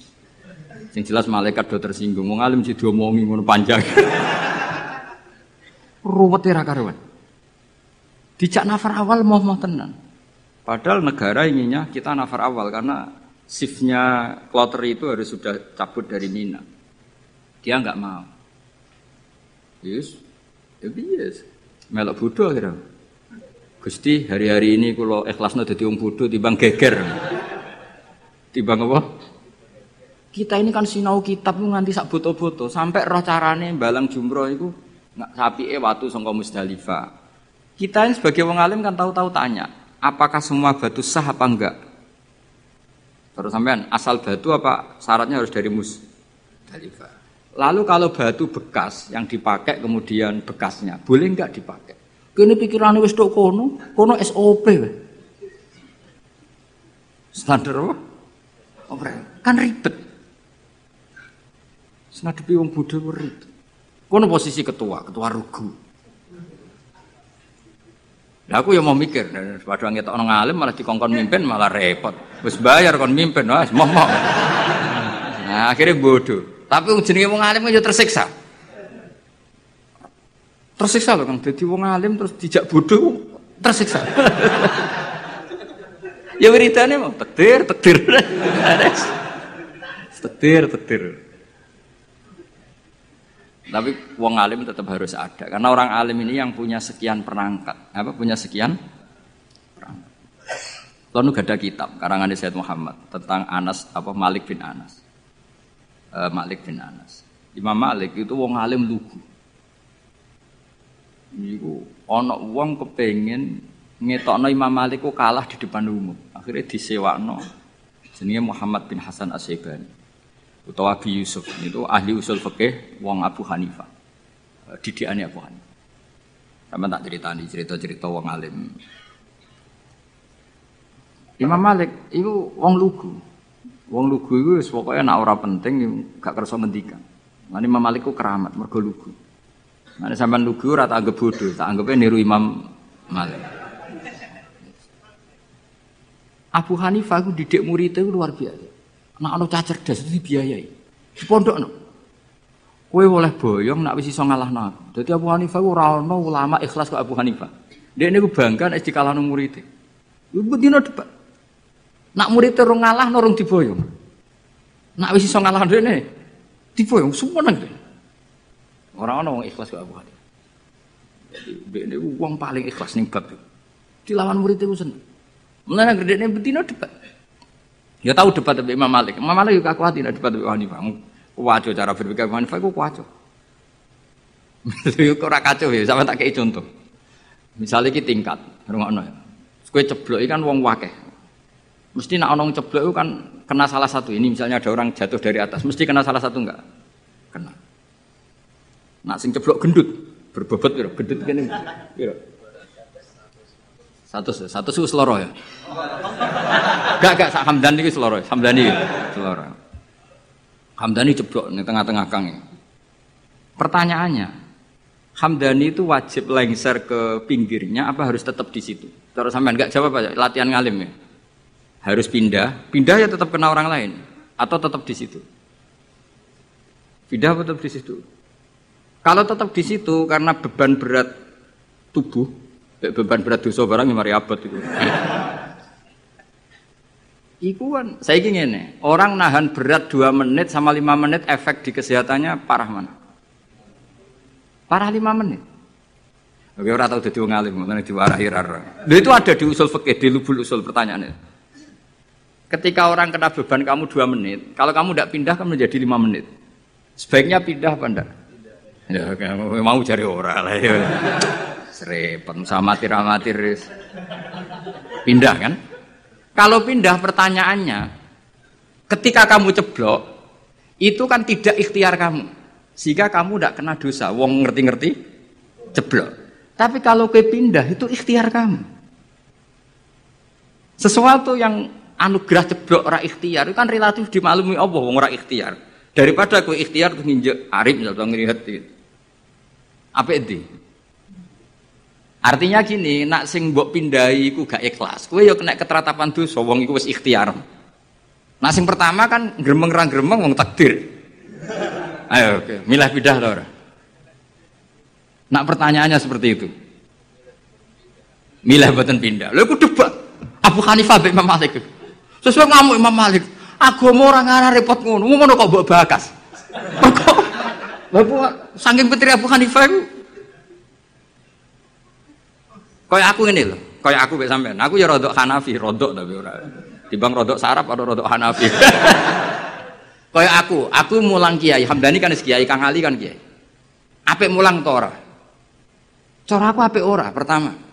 Sing jelas malaikat do tersinggung, wong alim sing diomongi ngono panjang. Ruwet ra karuan. Dijak nafar awal mau mau tenan. Padahal negara inginnya kita nafar awal karena shiftnya kloter itu harus sudah cabut dari Mina. Dia nggak mau. Yes, ya yes. Melok bodoh kira. Gusti hari-hari ini kalau ikhlasnya jadi om bodoh timbang geger. Timbang apa? Kita ini kan sinau kitab nganti sak boto-boto sampai roh carane balang jumroh itu nggak sapi eh waktu songko Musdalifah kita ini sebagai wong alim kan tahu-tahu tanya, apakah semua batu sah apa enggak? Terus sampean asal batu apa syaratnya harus dari mus? Lalu kalau batu bekas yang dipakai kemudian bekasnya, boleh enggak dipakai? Kini pikirannya wis tok kono, kono SOP Standar apa? Oh, kan ribet. Senadepi wong Buddha ribet. Kono posisi ketua, ketua rugu. Nah, aku ya mau mikir, padahal ngetok orang alim malah dikongkon mimpin malah repot. Wis bayar kon mimpin, mau mau. Nah, akhirnya bodoh. Tapi jenenge wong alim ya tersiksa. Tersiksa loh Kang, dadi wong alim terus dijak bodoh tersiksa. ya wiridane mau tektir, tektir. tektir, tektir. Tapi wong alim tetap harus ada karena orang alim ini yang punya sekian perangkat, apa punya sekian perangkat. Lalu gak ada kitab karangan Sayyid Muhammad tentang Anas apa Malik bin Anas. E, Malik bin Anas. Imam Malik itu wong alim lugu. Iku ana wong kepengin ngetokno Imam Malik ku kalah di depan umum. Akhirnya disewakno jenenge Muhammad bin Hasan Asyibani utawa Abi Yusuf itu ahli usul fikih wong Abu Hanifah eh, didikane Abu Hanifah sama tak ceritani cerita-cerita wong alim Imam Malik itu wong lugu wong lugu itu pokoknya nak ora penting gak kerasa ngendikan Nah, Imam Malik itu keramat mergo lugu Nah, sampean lugu ora tak anggap bodoh tak anggapnya niru Imam Malik Abu Hanifah itu didik itu luar biasa Nak ono cah cerdas itu dibiayai. Di pondok no. Kowe oleh boyong nak wis iso ngalahno aku. Dadi Abu Hanifah ora ono ulama ikhlas kok Abu Hanifah. Dia ini bangga nek dikalahno murid. Iku bedino debat. Nak murid rong ngalah norong diboyong. Nak wis iso ngalah dene diboyong semua nang. Ora ono wong ikhlas kok Abu Hanifah. Jadi dia uang paling ikhlas ning bab Dilawan murid itu seneng. Mulane gede bedino debat. Ya tahu debat dengan Imam Malik. Imam Malik juga kuat tidak debat dengan Hanifah. Kuwajo cara berpikir Imam Hanifah itu kuwajo. Itu ora kacau ya, sama tak kayak contoh. Misalnya kita tingkat, rumah ya. Kue ceblok kan wong wakeh. Mesti nak onong ceblok itu kan kena salah satu. Ini misalnya ada orang jatuh dari atas, mesti kena salah satu enggak? Kena. Nak sing ceblok gendut, berbobot piro? Gendut kene piro? Satu, satu su seloro ya. Gak gak sak Hamdan iki seloro, Hamdani seloro. Hamdani ceblok di tengah-tengah kang. Pertanyaannya, Hamdani itu wajib lengser ke pinggirnya apa harus tetap di situ? Terus sampean nggak jawab aja, latihan ngalim ya. Harus pindah, pindah ya tetap kena orang lain atau tetap di situ? Pindah tetap di situ? Kalau tetap di situ karena beban berat tubuh, beban berat dosa barang yang mari abad itu. Iku kan, saya ingin ini, orang nahan berat 2 menit sama 5 menit efek di kesehatannya parah mana? Parah 5 menit. Oke, orang tahu jadi ngalim, mana diwarahi rara. Itu ada di usul fikih, di lubul usul pertanyaannya. Ketika orang kena beban kamu dua menit, kalau kamu tidak pindah kan menjadi lima menit. Sebaiknya pindah apa enggak? Ya, kamu mau cari orang lah ya. Serepet sama amatir Pindah kan? Kalau pindah pertanyaannya, ketika kamu ceblok, itu kan tidak ikhtiar kamu. Sehingga kamu tidak kena dosa. Wong ngerti-ngerti ceblok. Tapi kalau ke pindah itu ikhtiar kamu. Sesuatu yang anugerah ceblok ora ikhtiar itu kan relatif dimaklumi Allah wong ora ikhtiar. Daripada kowe ikhtiar terus nginjek arif misalnya ngelihat itu. Apa itu? Artinya gini, nak sing mbok pindahi iku gak ikhlas. Kowe yo kena keteratapan dosa wong iku wis ikhtiar. Nah sing pertama kan gremeng ra gremeng wong takdir. Ayo oke, okay. milah pindah to? Nak pertanyaannya seperti itu. Milah buatan pindah. Aku debat. Abu Hanifah bin Imam Malik. Sesuai ngamuk Imam Malik. Aku mau orang arah repot ngono. Ngono kok bawa bakas. Bapak saking petri Abu Hanifah itu Kayak aku ini loh, kayak aku mbek sampean. Aku ya rodok Hanafi, rodok tapi ora. Dibang rodok sarap atau rodok Hanafi. kayak aku, aku mulang kiai. Hamdani kan kiai, Kang Ali kan kiai. Apik mulang tora. Cara aku apik ora pertama.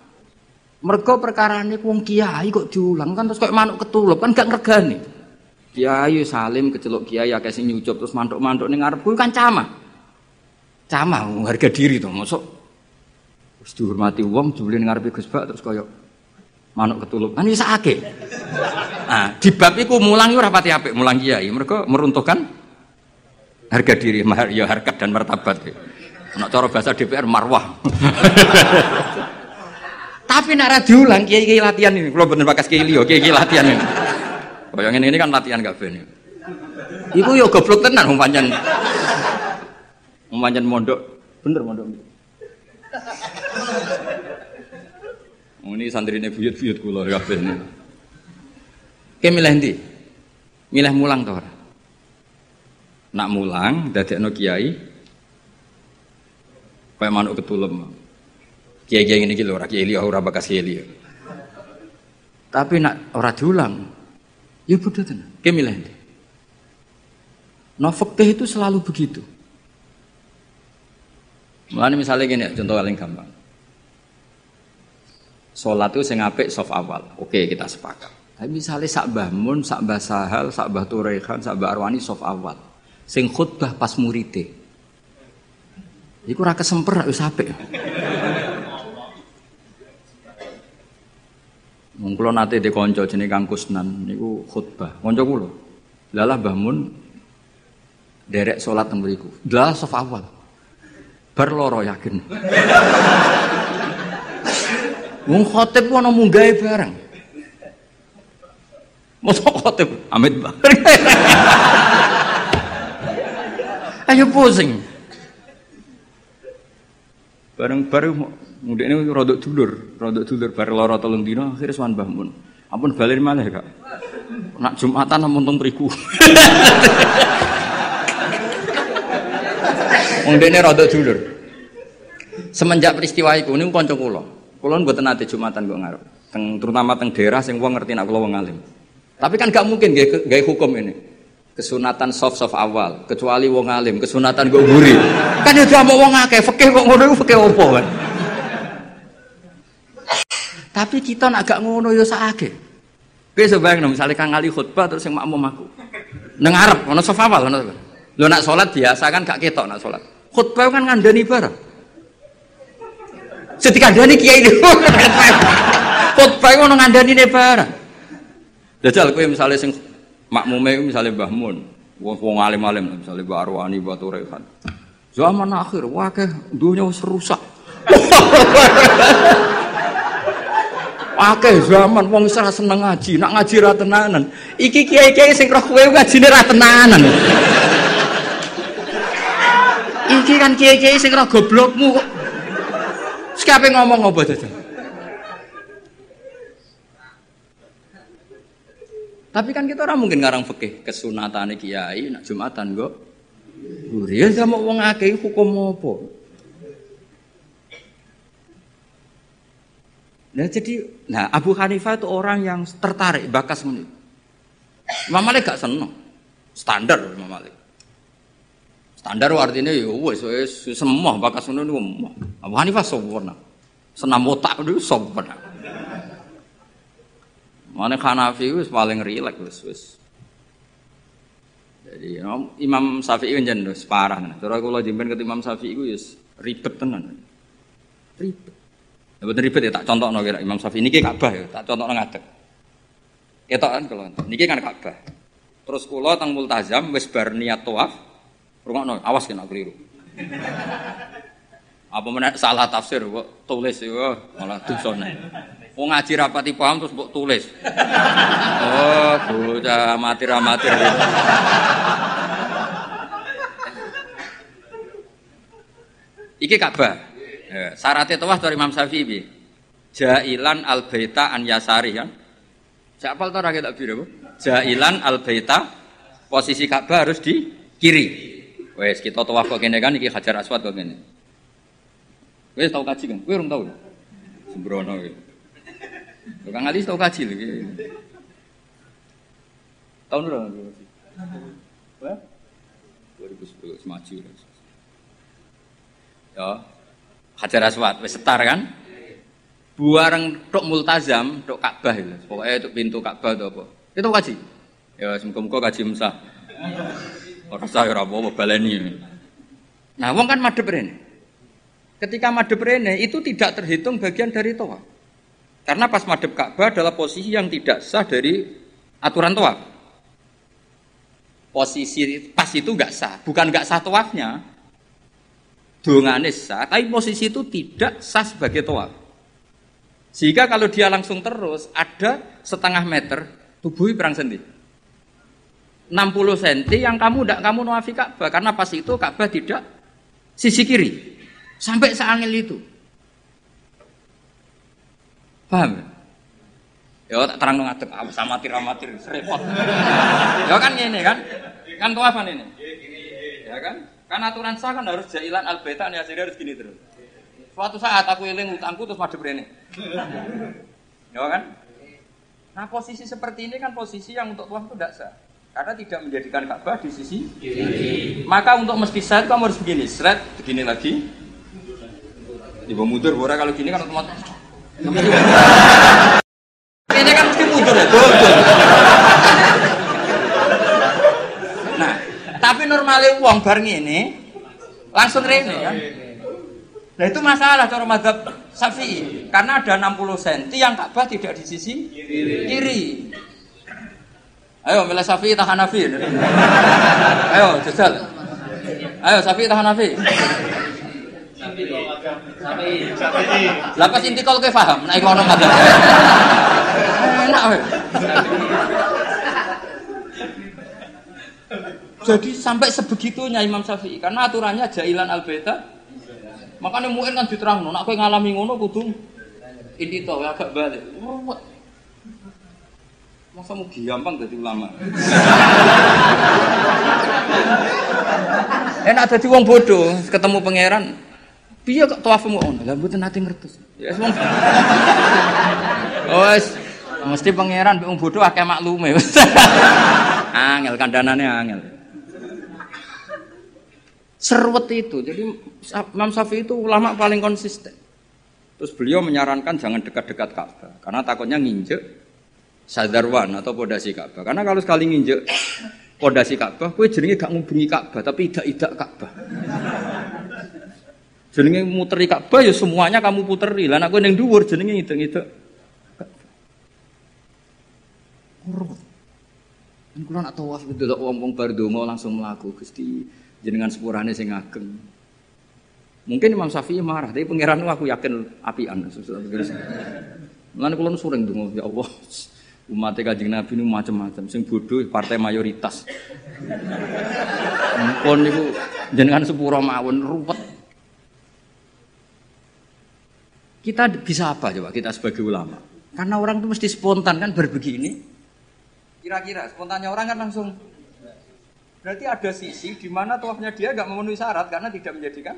Mergo perkarane wong kiai kok diulang kan terus kok manuk ketulup kan gak ngregani. Kiai salim kecelok kiai akeh sing nyucup terus mantuk-mantuk ning ngarepku kan camah. Camah harga diri to mosok wis dihormati wong jebule ning ngarepe Gus terus koyo manuk ketulup. Kan iso akeh. Nah, di bab iku mulang ora pati apik mulang kiai mergo meruntuhkan harga diri, ya harkat dan martabat. Nak cara bahasa DPR marwah. Tapi nak diulang kiai kiai latihan ini, kalau bener bakas kiai liyo, kiai kiai latihan ini. Bayangin ini kan latihan gak ini. Iku yo goblok tenan umpanjan. Umpanjan mondok, bener mondok. Ini santri ini buyut-buyut kula kabeh ini. Ki milih ndi? Milih mulang to ora? Nak mulang dadekno kiai, Kayak manuk ketulem. Kiai-kiai ini gitu, orang kiai liya ora bakas liya. Tapi nak ora diulang, ya bodoh tenan. Kiai milih Nah, itu selalu begitu. Mulane misalnya gini, contoh paling gampang. Sholat itu sing apik soft awal. Oke, kita sepakat. Tapi misalnya sak bahmun, sak basahal, sak bah turehan, sak bah arwani soft awal. Sing khutbah pas murite. Iku ora kesemper wis apik. Wong kula nate di kanca jenenge Kang Kusnan niku khutbah. Kanca kula. Lalah Mbah Mun derek salat teng mriku. Lah saf awal. Bar loro yakin. Wong khotib ana munggahe bareng. Mosok khotib amit bareng. Ayo pusing. Bareng bareng mudik ini rodok dulur, rodok dulur bareng loro tolong dino akhirnya swan bangun. Ampun balik mana kak? Nak jumatan namun tong priku. Mudik ini rodok dulur. Semenjak peristiwa itu ini konco kulo. Kulo buat nanti jumatan gue ngaruh. Teng, terutama teng daerah sing wong ngerti nak kulo wong alim. Tapi kan gak mungkin gaya hukum ini kesunatan soft soft awal kecuali wong alim kesunatan gue guri kan ya mau wong akeh fakih kok ngono fakih opo kan Tapi kita nak gak ngono yo sakake. Kowe sebayang misalnya Kang Ali khutbah terus yang makmum aku. Nang ngarep ono sofa wal ono. Lho nak salat biasa kan gak ketok nak salat. Khutbah kan ngandani barang. Setika dani kiai itu. Khutbah ono ngandani ne barang. Dajal kowe misalnya sing makmume misalnya Mbah Mun, wong wong alim-alim misalnya Mbah Arwani, Mbah. Zaman akhir wakeh dunia rusak. Akeh zaman wong ora seneng ngaji, nak ngaji ra tenanan. Iki kiai-kiai sing roh kowe ngajine ra tenanan. Iki kan kiai-kiai sing roh goblokmu kok. Ngomong apa dadak? Tapi kan kita orang mungkin ngarang fikih kesunatan kiai nak jumatan kok. Uriya sama wong akeh hukum apa? Nah jadi, nah Abu Hanifah itu orang yang tertarik bakas menit. Imam Malik gak seneng, standar Imam Malik. Standar artinya ya wes wes semua bakas menit itu Abu Hanifah sempurna, senam otak itu sempurna. Mana Hanafi itu paling rileks wes wes. Jadi Imam Syafi'i kan jadi parah. Cara kalau jemben ke Imam Syafi'i itu ribet tenan. Ribet. Ya betul ribet ya tak contoh no Imam Syafi'i ini Ka'bah ya tak contoh no ngadeg. Kita kan kalau ini kan Ka'bah. Terus kulo tang multazam wis bar niat tawaf. no awas kena keliru. Apa mana salah tafsir kok tulis ya malah dosane. Wong ngaji rapati paham terus mbok tulis. Oh, bocah amatir-amatir. Iki Ka'bah. Ya, syaratnya tawaf dari Imam Syafi'i Jailan al baita an yasari kan. Siapa tahu rakyat tak biru? Jailan al baita posisi Ka'bah harus di kiri. Wes kita tawaf kok gini kan iki Hajar Aswad kok gini. Wes tahu kaji kan? Kowe urung tahu. Sembrono iki. Kang Ali tahu kaji lagi. Tahun berapa? Wah? 2010 semaju. Ya, Hajar Aswad, wis setar kan? Buareng tok multazam, tok Ka'bah itu. Pokoknya tok pintu Ka'bah itu apa? Itu kaji. Ya semoga-moga kaji mesah. Ora sah ora apa baleni. Nah, wong kan madhep rene. Ketika madhep rene itu tidak terhitung bagian dari tawaf. Karena pas madhep Ka'bah adalah posisi yang tidak sah dari aturan tawaf. Posisi pas itu enggak sah, bukan enggak sah tawafnya, dongane sah, tapi posisi itu tidak sah sebagai toa. Sehingga kalau dia langsung terus ada setengah meter tubuhi perang sendi. 60 cm yang kamu tidak kamu nuafi Ka'bah karena pas itu Ka'bah tidak sisi kiri sampai seangil itu. Paham? Ya tak terang ngadep sama amatir amatir repot. ya kan ini kan? Kan tuafan ini. Ya kan? Kan aturan sah kan harus jailan al beta nih hasilnya harus gini terus. Suatu saat aku eling utangku terus madep rene. ya kan? Nah posisi seperti ini kan posisi yang untuk tuan itu tidak sah. Karena tidak menjadikan Ka'bah di sisi kiri. Maka untuk mesti sah kamu harus begini, seret, begini lagi. Di mundur, bora kalau gini kan otomatis. ini kan mesti mundur ya, normalnya uang bareng ini langsung rene kan. Nah itu masalah cara madhab Syafi'i karena ada 60 cm yang Ka'bah tidak di sisi kiri. kiri. Ayo milih Syafi'i tahan Nafi. Ayo jajal. Ayo Syafi'i tahan Nafi. Lapas inti kalau ke paham, naik kono madhab. Enak Jadi sampai sebegitunya Imam Syafi'i karena aturannya jailan al beta. Makanya mungkin kan diterang, nak kowe ngalami ngono kudu ini toh agak balik. Masa mau gampang jadi ulama? Enak jadi wong bodoh, ketemu pangeran. Piye kok tawaf ngono? Lah mboten nate ngertos. Ya wong. Oh, mesti pangeran wong bodoh akeh maklume. angel kandanane angel. Serwet itu. Jadi Imam Syafi'i itu ulama paling konsisten. Terus beliau menyarankan jangan dekat-dekat Ka'bah karena takutnya nginjek sadarwan atau podasi Ka'bah. Karena kalau sekali nginjek podasi Ka'bah, kue jenenge gak ngubungi Ka'bah tapi tidak-tidak Ka'bah. jenenge muteri Ka'bah ya semuanya kamu puteri. Lah kowe ning dhuwur jenenge ngidek-ngidek. Urut. Kulo nak tawaf delok wong-wong bar langsung mlaku Gusti jenengan sepurane sing ageng. Mungkin Imam Syafi'i marah, tapi pangeran aku yakin apian. Mulane kula sering donga, ya Allah. Umat Kanjeng Nabi ini macam-macam, sing bodoh partai mayoritas. Mumpun niku jenengan sepuro mawon ruwet. Kita bisa apa coba kita sebagai ulama? Karena orang itu mesti spontan kan berbegini. Kira-kira spontannya orang kan langsung Berarti ada sisi di mana tawafnya dia nggak memenuhi syarat karena tidak menjadikan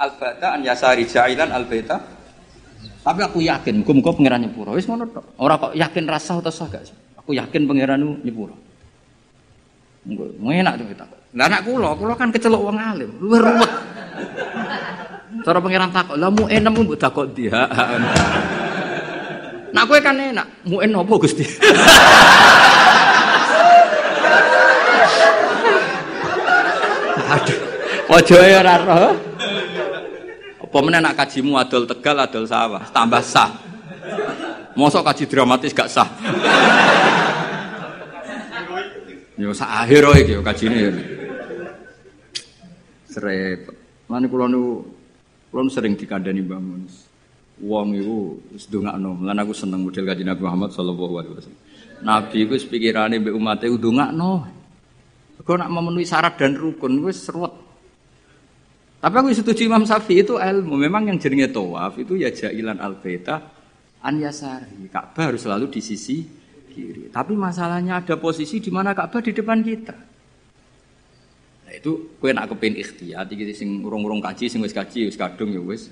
al-bata an yasari jailan al-bata. Tapi aku yakin, muga-muga pangeran nyepuro. Wis ngono tok. Ora kok yakin rasa atau sah gak? Aku yakin pangeran nyepuro. Muga enak tuh kita. Lah anak kula, kula kan kecelok wong alim, luwih ruwet. Cara pangeran takok, "Lah mu enem mbok takok dia." Nak kowe kan enak, mu en apa Gusti? ojo ya ora roh. Apa meneh nak kajimu adol Tegal adol sawah, tambah sah. Mosok kaji dramatis gak sah. Yo sak akhir iki yo kajine. Srep. Lan kula nu kula sering dikandani Mbah Mun. Wong iku wis ndongakno. Lan aku seneng model kaji Nabi Muhammad sallallahu alaihi wasallam. Nabi iku wis pikirane mbek umate ndongakno. Kau nak memenuhi syarat dan rukun wis seruat tapi aku setuju Imam Syafi'i itu ilmu. Memang yang jenenge tawaf itu ya jailan al baita an yasari. Ka'bah harus selalu di sisi kiri. Tapi masalahnya ada posisi di mana Ka'bah di depan kita. Nah itu kue nak kepin ikhtiar, iki sing urung-urung kaji, sing wis kaji, wis kadung ya wis.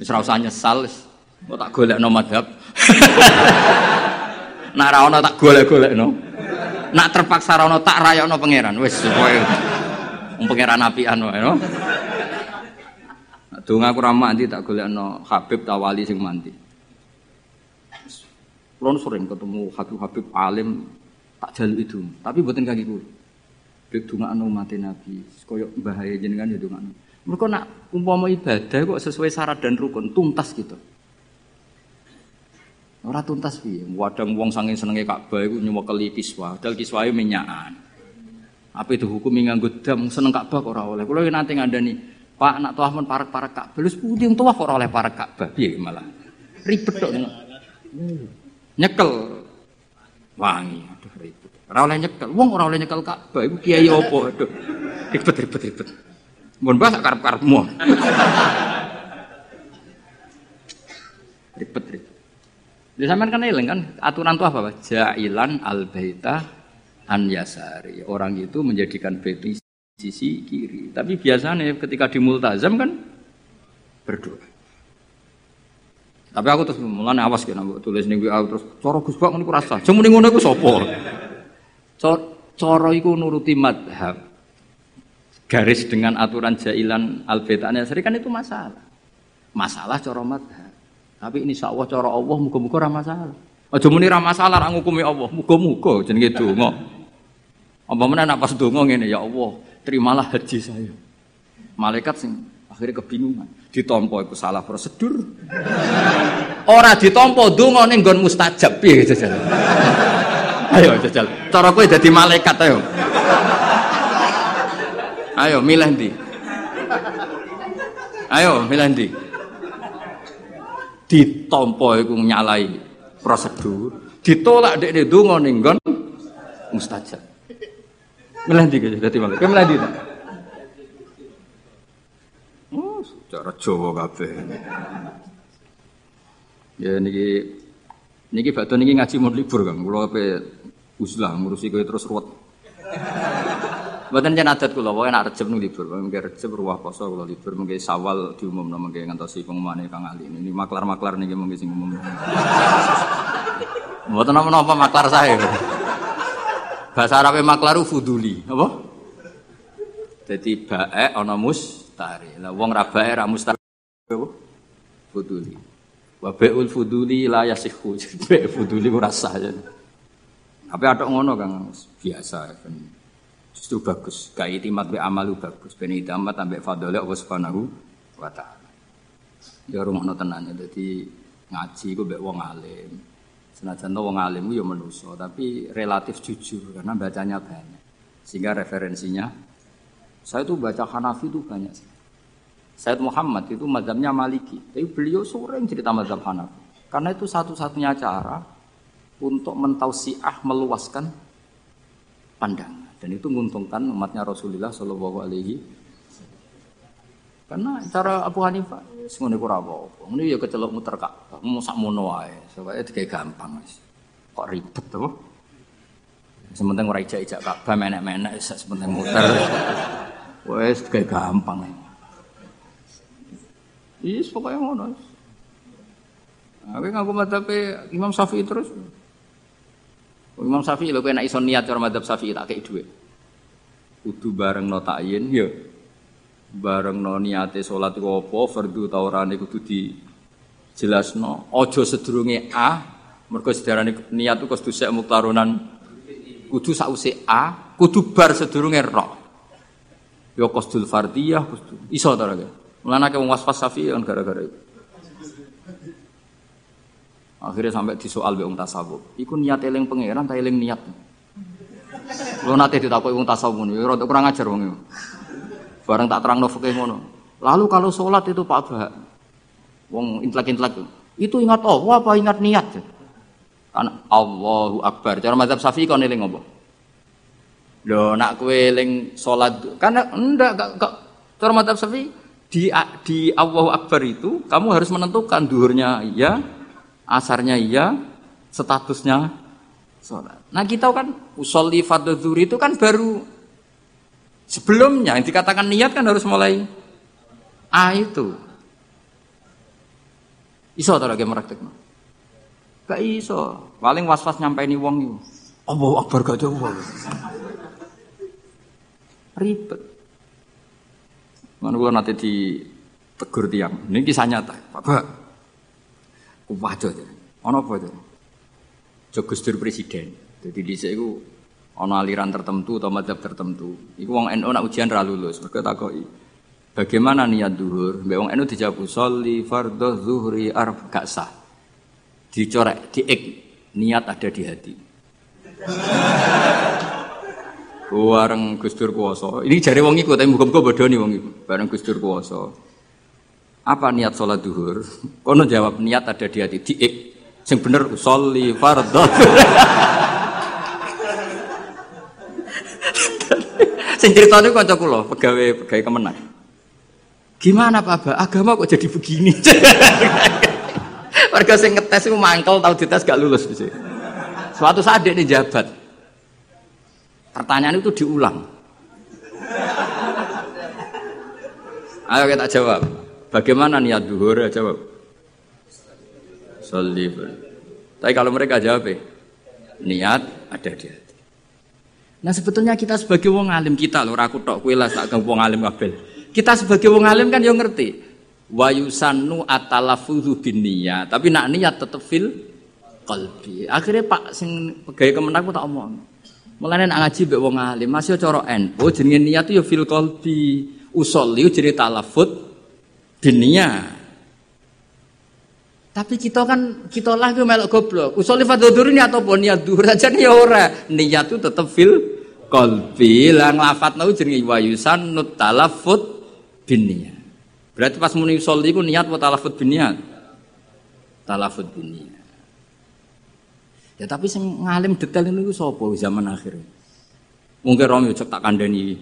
Wis ora usah nyesal. Kok tak golekno madhab. nak ra ono tak golek-golekno. Nak terpaksa ra tak rayakno pangeran, Wong pangeran apian wae no. Donga aku ra mandi tak golekno Habib tawali sing mandi. Kulon sering ketemu Habib-habib alim tak jalu itu, tapi buatin kaki kulo. Bek dongakno mati Nabi, koyo bahaya jenengan ya dongakno. Mereka nak umpama ibadah kok sesuai syarat dan rukun tuntas gitu. Ora tuntas piye? Wadang wong saking senenge Ka'bah iku nyuwekeli kiswa, dal kiswahe minyakan. Apa itu hukum yang nganggo dam seneng Ka'bah ora oleh. Kula nanti ngandani, Pak nak tuah men parek-parek Ka'bah. Lus putih tuah kok ora oleh parek Ka'bah. Piye malah. Ribet tok. Nyekel wangi. Aduh ribet. Ora oleh nyekel. Wong ora oleh nyekel Ka'bah iku kiai opo? Aduh. Ribet ribet ribet. Mun bahas karep-karepmu. ribet ribet. Di zaman kan eling kan aturan tuh apa? Jailan al baita an yasari. Orang itu menjadikan bait sisi kiri. Tapi biasanya ketika di multazam kan berdoa. Tapi aku terus mulai awas kan aku tulis nih WA terus coro Gus Bak niku rasa. Cuma ning ngono iku sapa? Coro iku nuruti madhab. Garis dengan aturan jailan al-betanya sering kan itu masalah. Masalah coro madhab. Tapi ini Allah coro Allah muga-muga ora masalah. Aja muni ra masalah ngukumi Allah, muga-muga jenenge donga. Apa mana nak pas dongo ngene ya Allah, terimalah haji saya. Malaikat sing akhirnya kebingungan. Ditompo itu salah prosedur. Ora ditompo dongo ning nggon mustajab piye jajal. Ayo jajal. Cara kowe dadi malaikat ayo. Ayo milih ndi? Ayo milih ndi? Ditompo iku nyalai prosedur, ditolak dek dongo ning nggon mustajab. Milih ndi gitu dadi malah. Kowe milih ndi? Oh, cara Jawa kabeh. Ya niki niki bakto niki ngaji mau libur Kang. Kula ape uzlah ngurusi kowe terus ruwet. Mboten jen adat kula, pokoke nek Rejeb libur, mengke Rejeb ruwah poso kula libur, mengke Sawal diumumno mengke ngantosi pengumumane Kang Ali. Ini maklar-maklar niki mengke sing umum. Mboten napa-napa maklar saya. Bahasa Arab maklaru fuduli, apa? Jadi bae ana mustari. Lah wong ra bae ra mustari. fuduli. Wa bai'ul fuduli la yasihu. Bai' fuduli ora sah ya. Tapi ada ngono Kang biasa kan. Justru bagus. Kai itimat be amalu bagus. Ben itimat ambek fadhole Allah Subhanahu wa taala. Ya rumono tenan dadi ngaji ku mbek wong alim. Senajan wong alim ya manusa, tapi relatif jujur karena bacanya banyak. Sehingga referensinya saya tuh baca Hanafi itu banyak sih. Said Muhammad itu mazhabnya Maliki, tapi beliau sering cerita mazhab Hanafi. Karena itu satu-satunya cara untuk mentausiah meluaskan pandangan dan itu menguntungkan umatnya Rasulullah Shallallahu Alaihi karena cara Abu Hanifah. Semuanya kurang apa ini ya kecelok muter kak. Mau sak mono ae. Supaya kayak gampang mas kok ribet tuh sementing ora ijak-ijak Ka'bah menek-menek sementing muter. Wes kayak gampang Iya, pokoknya ngono. Aku ngaku madhabe Imam Syafi'i terus. Imam Syafi'i kowe nek iso niat cara madhab Syafi'i tak kei dhuwit. Kudu bareng no takyin ya. Bareng no niate salat iku apa, fardhu ta orane kudu di jelasno. Aja sedurunge A, mergo sedarane niat iku kudu sek muktaronan kudu sause A, kudu bar sedurunge Ro. Ya qasdul fardiyah kudu. Iso ta ora? Mulane wong waswas safi kan gara-gara itu. Akhirnya sampai disoal be wong tasawuf. Iku niat eling pangeran ta eling niat. Lo nate ditakoki wong tasawuf ngono, ya rada kurang ajar wong iku. Bareng tak terangno fikih ngono. Lalu kalau sholat itu Pak Bah, wong intelek-intelek itu ingat Allah apa ingat niat? Kan Allahu Akbar. Cara mazhab Syafi'i kon eling apa? Lho nak kowe eling salat kan enggak gak, gak cara mazhab Syafi'i di di Allahu Akbar itu kamu harus menentukan duhurnya iya, asarnya iya, statusnya sholat. Nah kita kan usolli fardhu itu kan baru sebelumnya yang dikatakan niat kan harus mulai A itu. Iso atau lagi meraktek Gak iso. Paling was-was nyampe ini wong itu. Allahu Akbar gak ada Ribet. Mana gue nanti di tegur tiang. Ini kisah nyata. Bapak, kuwajo. Ono apa itu? Jogus presiden. Jadi di sini ono aliran tertentu atau madhab tertentu. Iku wong NU nak ujian ra lulus. Mereka takoi. Bagaimana niat duhur? Mbak wong NU dijawab sholli fardhu zuhri arf gak sah. Dicorek, diik niat ada di hati. Bareng Gus Dur kuwasa. Ini jari wong iku tapi muga-muga bodoni wong iku. Bareng Gus Dur kuwasa. Apa niat sholat duhur? Kono jawab niat ada di hati. Diik. Sing bener sholli fardhu. Sing ceritane kanca kula, pegawai pegawai kemenang. Gimana Pak Abah? Agama kok jadi begini? Warga sing ngetes itu mangkel tahu dites gak lulus sini. Suatu saat dia jabat, Pertanyaan itu diulang. Ayo kita jawab. Bagaimana niat duhur? Jawab. Salib. Tapi kalau mereka jawab, niat ada di hati. Nah sebetulnya kita sebagai wong alim kita loh, aku tok kue lah tak wong alim kabel. Kita sebagai wong alim kan yang ngerti. Wayusanu atalafuzu bin niat, tapi nak niat tetep fil kalbi. Akhirnya Pak sing pegawai kemenang tak omong. Mulane nak ngaji mbek wong alim, masih cara NU jenenge niat ya fil qalbi. Usolli jadi talafut dunia. Tapi kita kan kita ke melok goblok. Usolli fadhudur ini atau pun niat duhur aja nih ya ora. Niat itu tetap fil qalbi. Lah nglafadzno jenenge wayusan nut talafut dunia. Berarti pas muni usolli iku niat wa talafut dunia. Talafut dunia. Ya tapi sing ngalim detail ini sapa zaman akhir. Mungkin Romi cek tak kandani.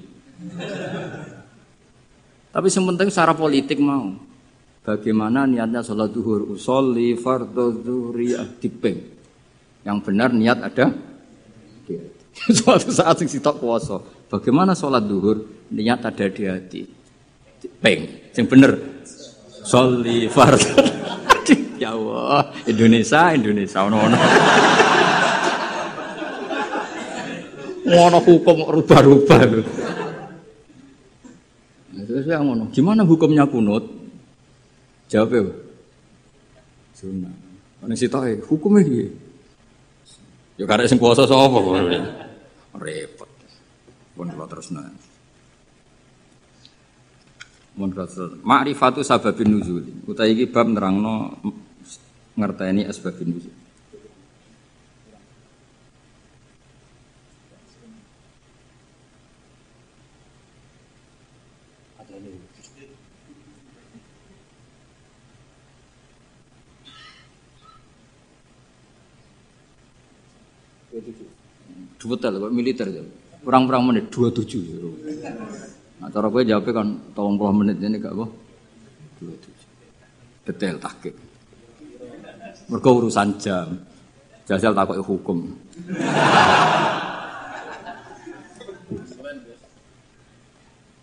tapi yang penting secara politik mau. Bagaimana niatnya sholat duhur usolli fardhu zuhri dipeng. Yang benar niat ada Suatu saat sing sitok puasa. Bagaimana sholat duhur niat ada di hati. Peng. Yang bener. Sholli fardhu. ya Allah, Indonesia, Indonesia ono-ono. ngono hukum rubah-rubah lho. Terus ya ngono, gimana hukumnya kunut? Jawab ya. Sunnah. Ana sitoke hukume piye? Ya karek sing kuasa sapa. Repot. Pun kula terusno. Mun rasul. Ma'rifatu sababin nuzul. Utawi iki bab nerangno ngerteni asbabin nuzul. Dua kok militer ya. Kurang-kurang menit dua tujuh. Nah, cara gue jawabnya kan tolong puluh menit ini gak? Dua tujuh. Detail takik. Mereka urusan jam. Jajal takut hukum.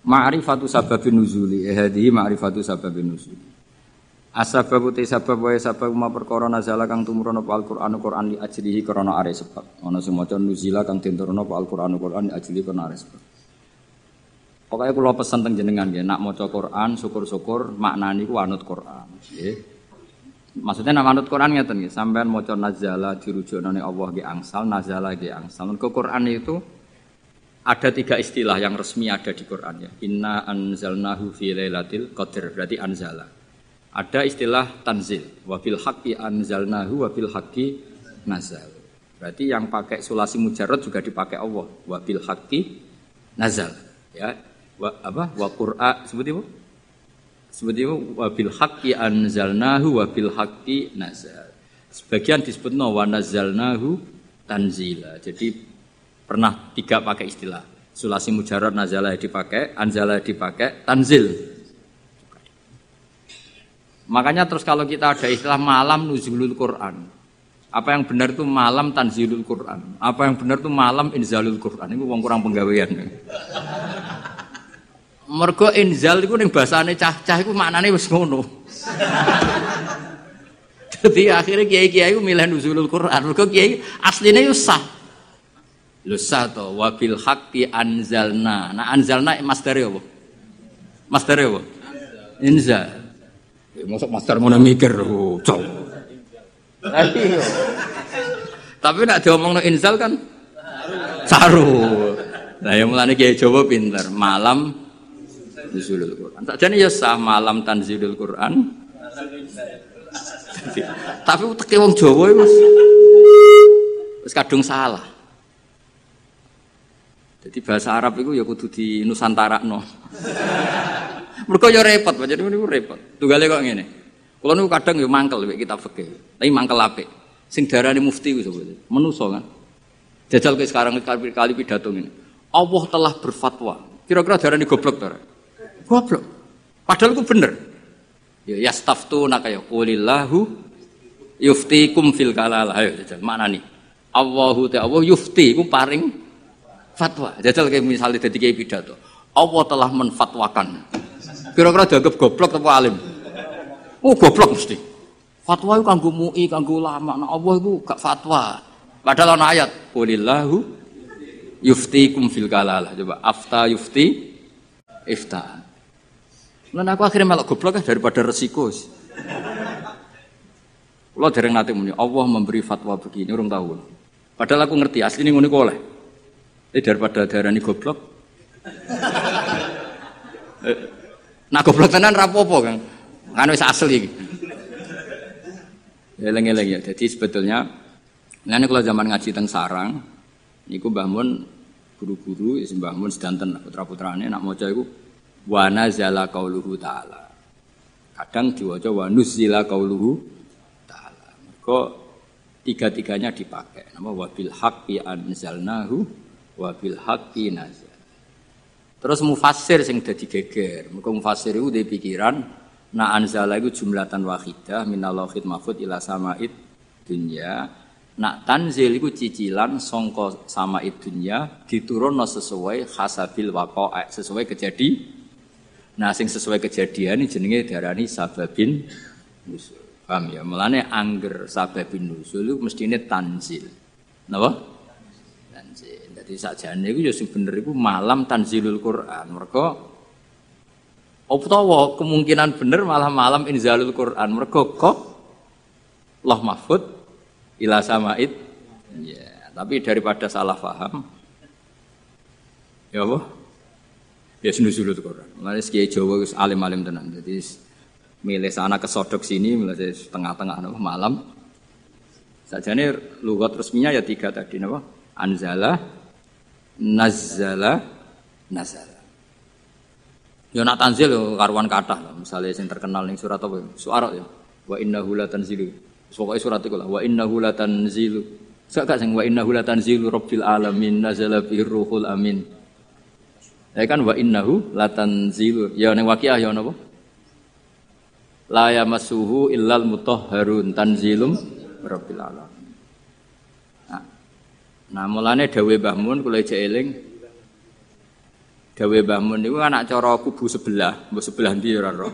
Ma'rifatu sababin nuzuli. Eh hadihi ma'rifatu sababin nuzuli. Asbab uti sabab wae sabab ma perkara nazala kang tumurun apa Al-Qur'an Qur'an li ajlihi krana are sebab. Ana sing maca nuzila kang tinturun apa Al-Qur'an Qur'an li ajlihi krana are sebab. Pokoke kula pesen teng jenengan nggih, nak maca Qur'an syukur-syukur maknani ku anut Qur'an. Nggih. Maksudnya nama anut Quran ngeten nggih, sampean maca nazala dirujukno ning Allah nggih angsal, nazala nggih angsal. Ke Quran itu ada tiga istilah yang resmi ada di Quran ya. Inna anzalnahu fi lailatul qadr, berarti anzala. Ada istilah tanzil, wabil haqqi anzalnahu wabil haqqi nazal. Berarti yang pakai sulasi mujarrad juga dipakai Allah, wabil haqqi nazal. Ya, wa, apa? Wa qur'a seperti itu. Seperti itu wabil haqqi anzalnahu wabil haqqi nazal. Sebagian disebut no wa nazalnahu tanzila. Jadi pernah tiga pakai istilah. Sulasi mujarrad nazala dipakai, anzala dipakai, tanzil Makanya terus kalau kita ada istilah malam nuzulul Quran. Apa yang benar itu malam tanzilul Quran. Apa yang benar itu malam inzalul Quran. Ini uang kurang penggawean. Mergo inzal itu ning bahasane cah-cah iku maknane wis ngono. Jadi akhirnya kiai-kiai itu milih nuzulul Quran. Mergo kiai aslinya itu sah. Sah to wabil haqqi anzalna. Nah anzalna masdare apa? Masdare apa? Inzal. Masuk master mau mikir, oh, Tapi nak diomong no insal kan saru. Nah yang mulai kiai Jawa pinter, malam nuzulul Quran. Tak jadi ya sah malam tanzilul Quran. Tapi teki wong Jawa itu wis kadung salah. Jadi bahasa Arab itu ya kudu di Nusantara no. Mereka ya repot, jadi ini repot. Tunggale kok ngene. Kalau niku kadang ya mangkel mek kita fikih. Tapi mangkel apik. Sing darani mufti ku sebetulnya. Menuso kan. Jajal ke sekarang kali, kali pidato ini. Allah telah berfatwa. Kira-kira darani goblok ta? Goblok. Padahal itu bener. Ya yastaftu naka ya qulillahu yuftikum fil kalala. Ayo jajal mana nih? Allahu Allah yufti ku paring fatwa. Jajal kayak misalnya dadi pidato. Allah telah menfatwakan Kira-kira dianggap goblok atau alim? Oh goblok mesti. Fatwa itu kanggo MUI, kanggo ulama. Nah Allah itu gak fatwa. Padahal ana ayat, "Qulillahu yuftikum fil kalalah." Coba afta yufti ifta. Lan aku akhirnya malah goblok ya daripada resiko. Kalau dereng nanti muni, Allah memberi fatwa begini, orang tahu. Padahal aku ngerti, asli ini ngono oleh. Tapi daripada darah ini goblok. Nah goblok tenan rapopo kan. Kan wis asli. Eleng-eleng ya. Jadi sebetulnya ini kalau zaman ngaji teng sarang niku Mbah Mun guru-guru ya Mbah Mun sedanten putra-putrane nak maca iku wa nazala qauluhu ta'ala. Kadang diwaca wa nuzila qauluhu ta'ala. Mergo tiga-tiganya dipakai. Nama wabil haqqi anzalnahu wabil haqqi nazal. Terus mufasir sing dadi geger. Mergo mufasir iku pikiran na anzala iku jumlatan wahidah minallahid mahfud ila samaid dunya. Nak tanzil iku cicilan songko samaid dunya diturunno sesuai hasabil waqa'a, sesuai kejadi. Nah sing sesuai kejadian ini jenenge darani sababin nusul. Paham ya? Mulane angger sababin nusul itu mestine tanzil. Napa? Jadi sakjane iku ya bener iku malam tanzilul Quran. Mergo utawa kemungkinan bener malah malam inzalul Quran. Mergo kok loh mahfud ila samaid. Ya, tapi daripada salah paham ya apa? Ya senuzul Quran. Mulane kiai Jawa wis alim-alim tenan. Jadi milih sana ke sodok sini mulai setengah-tengah malam. Sajane lugat resminya ya tiga tadi napa? Anzala, nazala, nazala. Ya nak tanzil yo karuan kathah Misalnya yang terkenal ning surat apa? Suara ya. Wa innahu la tanzilu. Pokoke surat iku lah. Wa innahu la tanzilu. Sak gak sing wa innahu la tanzilu rabbil alamin nazala bihi ruhul amin. Ya kan wa innahu latanzilu. Ya ning waqiah ya napa? La yamassuhu illal mutahharun tanzilum rabbil alamin. Nah, mulane dawuh Mbah Mun kula eling Dawe Mbah Mun niku anak cara kubu sebelah, mbok sebelah ndi ora ora.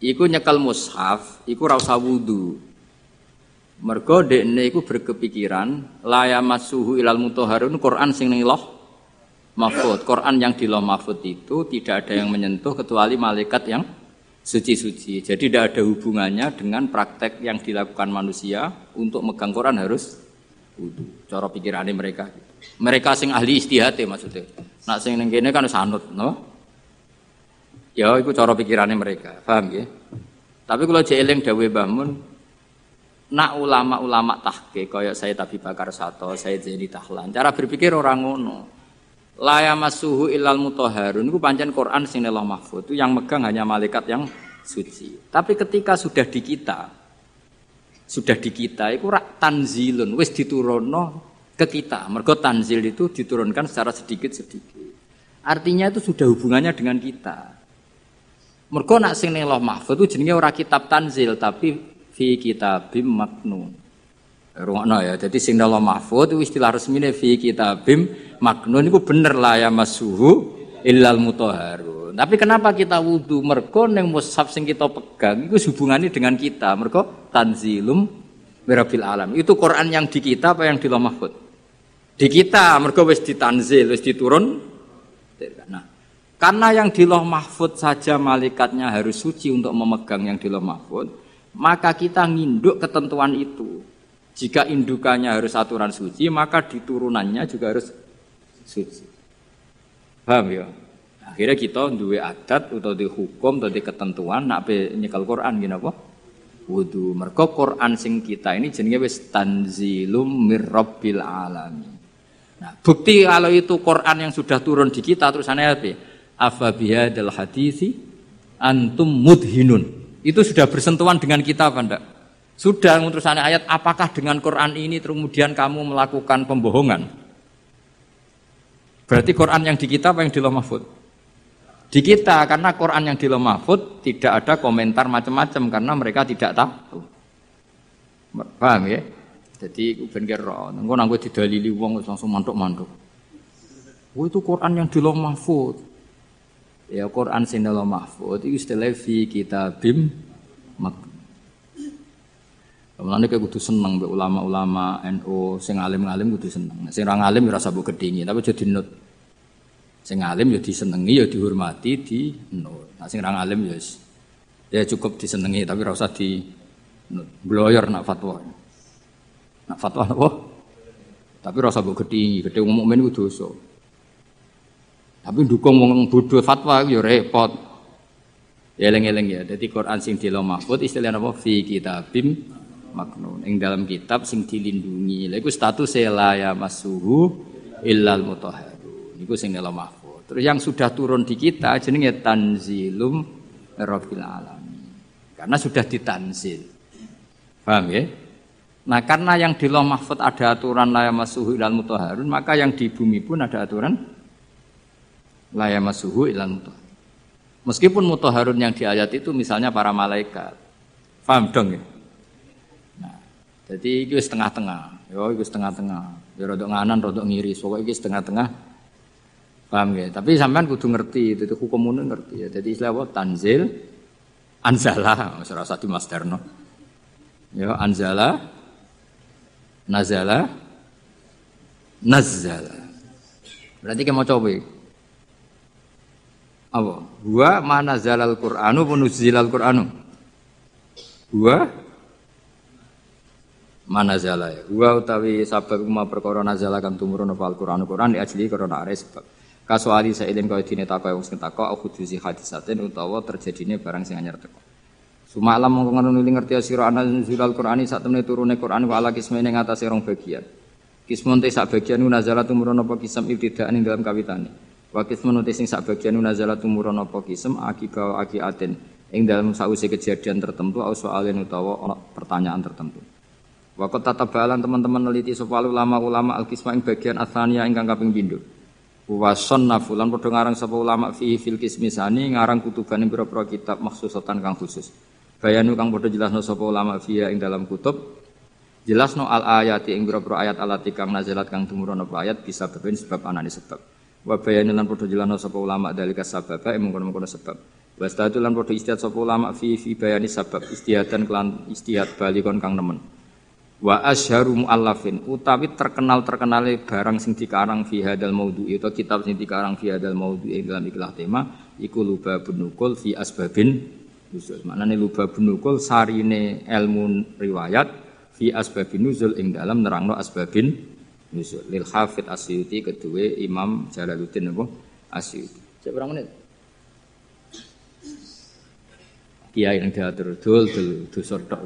Iku nyekel mushaf, iku ora usah wudu. Mergo dekne iku berkepikiran la yamassuhu ilal mutahharun Quran sing ning mahfud. Quran yang di loh mahfud itu tidak ada yang menyentuh kecuali malaikat yang suci-suci. Jadi tidak ada hubungannya dengan praktek yang dilakukan manusia untuk megang Quran harus wudhu. Cara pikirannya mereka. Mereka sing ahli istihate maksudnya. Nak sing neng kan sanut, no? Ya, itu cara pikirannya mereka. Paham ya? Tapi kalau jeeling dawe bangun, nak ulama-ulama tahke, kaya saya tapi bakar satu, saya jadi tahlan. Cara berpikir orang ngono. Laya masuhu ilal mutoharun itu pancen Quran sing Allah mahfud itu yang megang hanya malaikat yang suci. Tapi ketika sudah di kita, sudah di kita itu rak tanzilun wis diturunno ke kita. Mergo tanzil itu diturunkan secara sedikit-sedikit. Artinya itu sudah hubungannya dengan kita. Mergo nak sing Allah mahfud itu jenenge ora kitab tanzil tapi fi kitabim maknun. Rungokno ya. Jadi sing Allah mahfud itu istilah resmine fi kitabim maknun itu bener lah ya masuhu illal mutahharun. Tapi kenapa kita wudhu? Mergo neng mushaf sing kita pegang itu hubungannya dengan kita. Mergo tanzilum mirabil alam. Itu Quran yang di kita apa yang di Lauh Mahfud? Di kita, mergo wis ditanzil, wis diturun. Nah, karena yang di Lauh Mahfud saja malaikatnya harus suci untuk memegang yang di Lauh Mahfud, maka kita nginduk ketentuan itu. Jika indukannya harus aturan suci, maka diturunannya juga harus suci. Paham ya? Akhirnya kita dua adat atau di hukum atau di ketentuan nak be nyekel Quran gini apa? Wudu. Mergo Quran sing kita ini jenenge wis tanzilum mirrabbil alamin. Nah, bukti kalau itu Quran yang sudah turun di kita terus aneh apa? Afa bihadal hadisi antum mudhinun. Itu sudah bersentuhan dengan kita apa enggak? Sudah terus ayat apakah dengan Quran ini kemudian kamu melakukan pembohongan? Berarti Quran yang di kita apa yang di Loh Mahfud? Di kita, karena Quran yang di Loh Mahfud tidak ada komentar macam-macam karena mereka tidak tahu. Paham ya? Jadi ben kira, engko nang didalili wong langsung mantuk-mantuk. Oh itu Quran yang di Loh Mahfud. Ya Quran sing di Loh Mahfud itu istilah fi kitabim Mulane kayak kudu seneng mbek ulama-ulama NU sing alim-alim kudu seneng. Sing ora alim ya rasa mbok gedhingi, tapi aja dinut. Sing alim ya disenengi ya dihormati di nut. Nah sing ora alim ya ya cukup disenengi tapi ora usah di nut. Bloyor nak fatwa. Nak fatwa apa? Tapi rasa mbok gedhingi, gedhe wong mukmin ku dosa. Tapi dukung wong bodoh fatwa ya repot. Ya eling-eling ya. Jadi Quran sing di mahfud istilahnya apa? Fi kitabim maknun. Ing dalam kitab sing dilindungi. Lha iku status la ya masuhu illal mutahharun niku sing dalam mahfuz terus yang sudah turun di kita jenenge tanzilum rabbil alamin. Karena sudah ditanzil. Paham ya? Nah karena yang di loh mahfud ada aturan la ya masuhu illal mutahharun maka yang di bumi pun ada aturan la ya masuhu illal mutahharun. Meskipun mutahharun yang di ayat itu misalnya para malaikat. Paham dong ya jadi itu setengah-tengah. Yo itu setengah-tengah. Ya rodok nganan, rodok ngiri. Pokoknya itu setengah-tengah. Paham ya? Tapi sampean kudu ngerti itu, hukum ngerti ya. Jadi istilah apa? Tanzil, anzala, di Mas Darno. Ya, anzala, nazala, nazala. Berarti kamu mau coba apa? Wa mana zalal Qur'anu penuzilal Qur'anu. Wa mana zala ya wa utawi sabab ma perkara nazala kan tumurun apa Al-Qur'an Qur'an di ajli karena are sebab kasuali sailin kaya dine takok wong sing takok aku dusi hadisaten utawa terjadine barang sing anyar teko Sumalam mongko ngono ngerti sira ana nuzul Al-Qur'ani sak temene turune Qur'an wa ala kismene ngatasé rong bagian. Kismun te sak bagian nazala tumurun apa kisam ibtidaan ing dalam kawitane. Wa kismun te sing sak bagian nazala tumurun apa kisam akiba akiaten ing dalam sause kejadian tertentu au soalen utawa pertanyaan tertentu. Waktu tata balan teman-teman neliti sapa ulama-ulama al-kisma ing bagian asania ingkang kaping pindho. Wason nafulan padha ngarang sapa ulama fi fil kismisani ngarang kutuban ing pira-pira kitab maksusatan kang khusus. Bayanu kang padha jelasno sapa ulama fiya ing dalam kutub jelasno al ayati ing pira-pira ayat alati kang nazalat kang tumurun apa ayat bisa beben sebab anane sebab. Wa bayanu lan padha jelasno sapa ulama dalika sabab ing mengkono-mengkono sebab. Wastatu lan padha istihad sapa ulama fi fi bayani sabab istihadan kelan istihad balikon kang nemen wa asharu muallafin utawi terkenal terkenale barang sing dikarang fi hadal maudhu itu kitab sing dikarang fi hadal maudhu ing dalam ikhlas tema iku luba bunukul fi asbabin nuzul maknane luba bunukul sarine ilmu riwayat fi asbabin nuzul ing dalam nerangno asbabin nuzul lil hafid asyuti kedua imam jalaluddin apa asyuti cek berapa menit kiai yang diatur dul dul dusur tok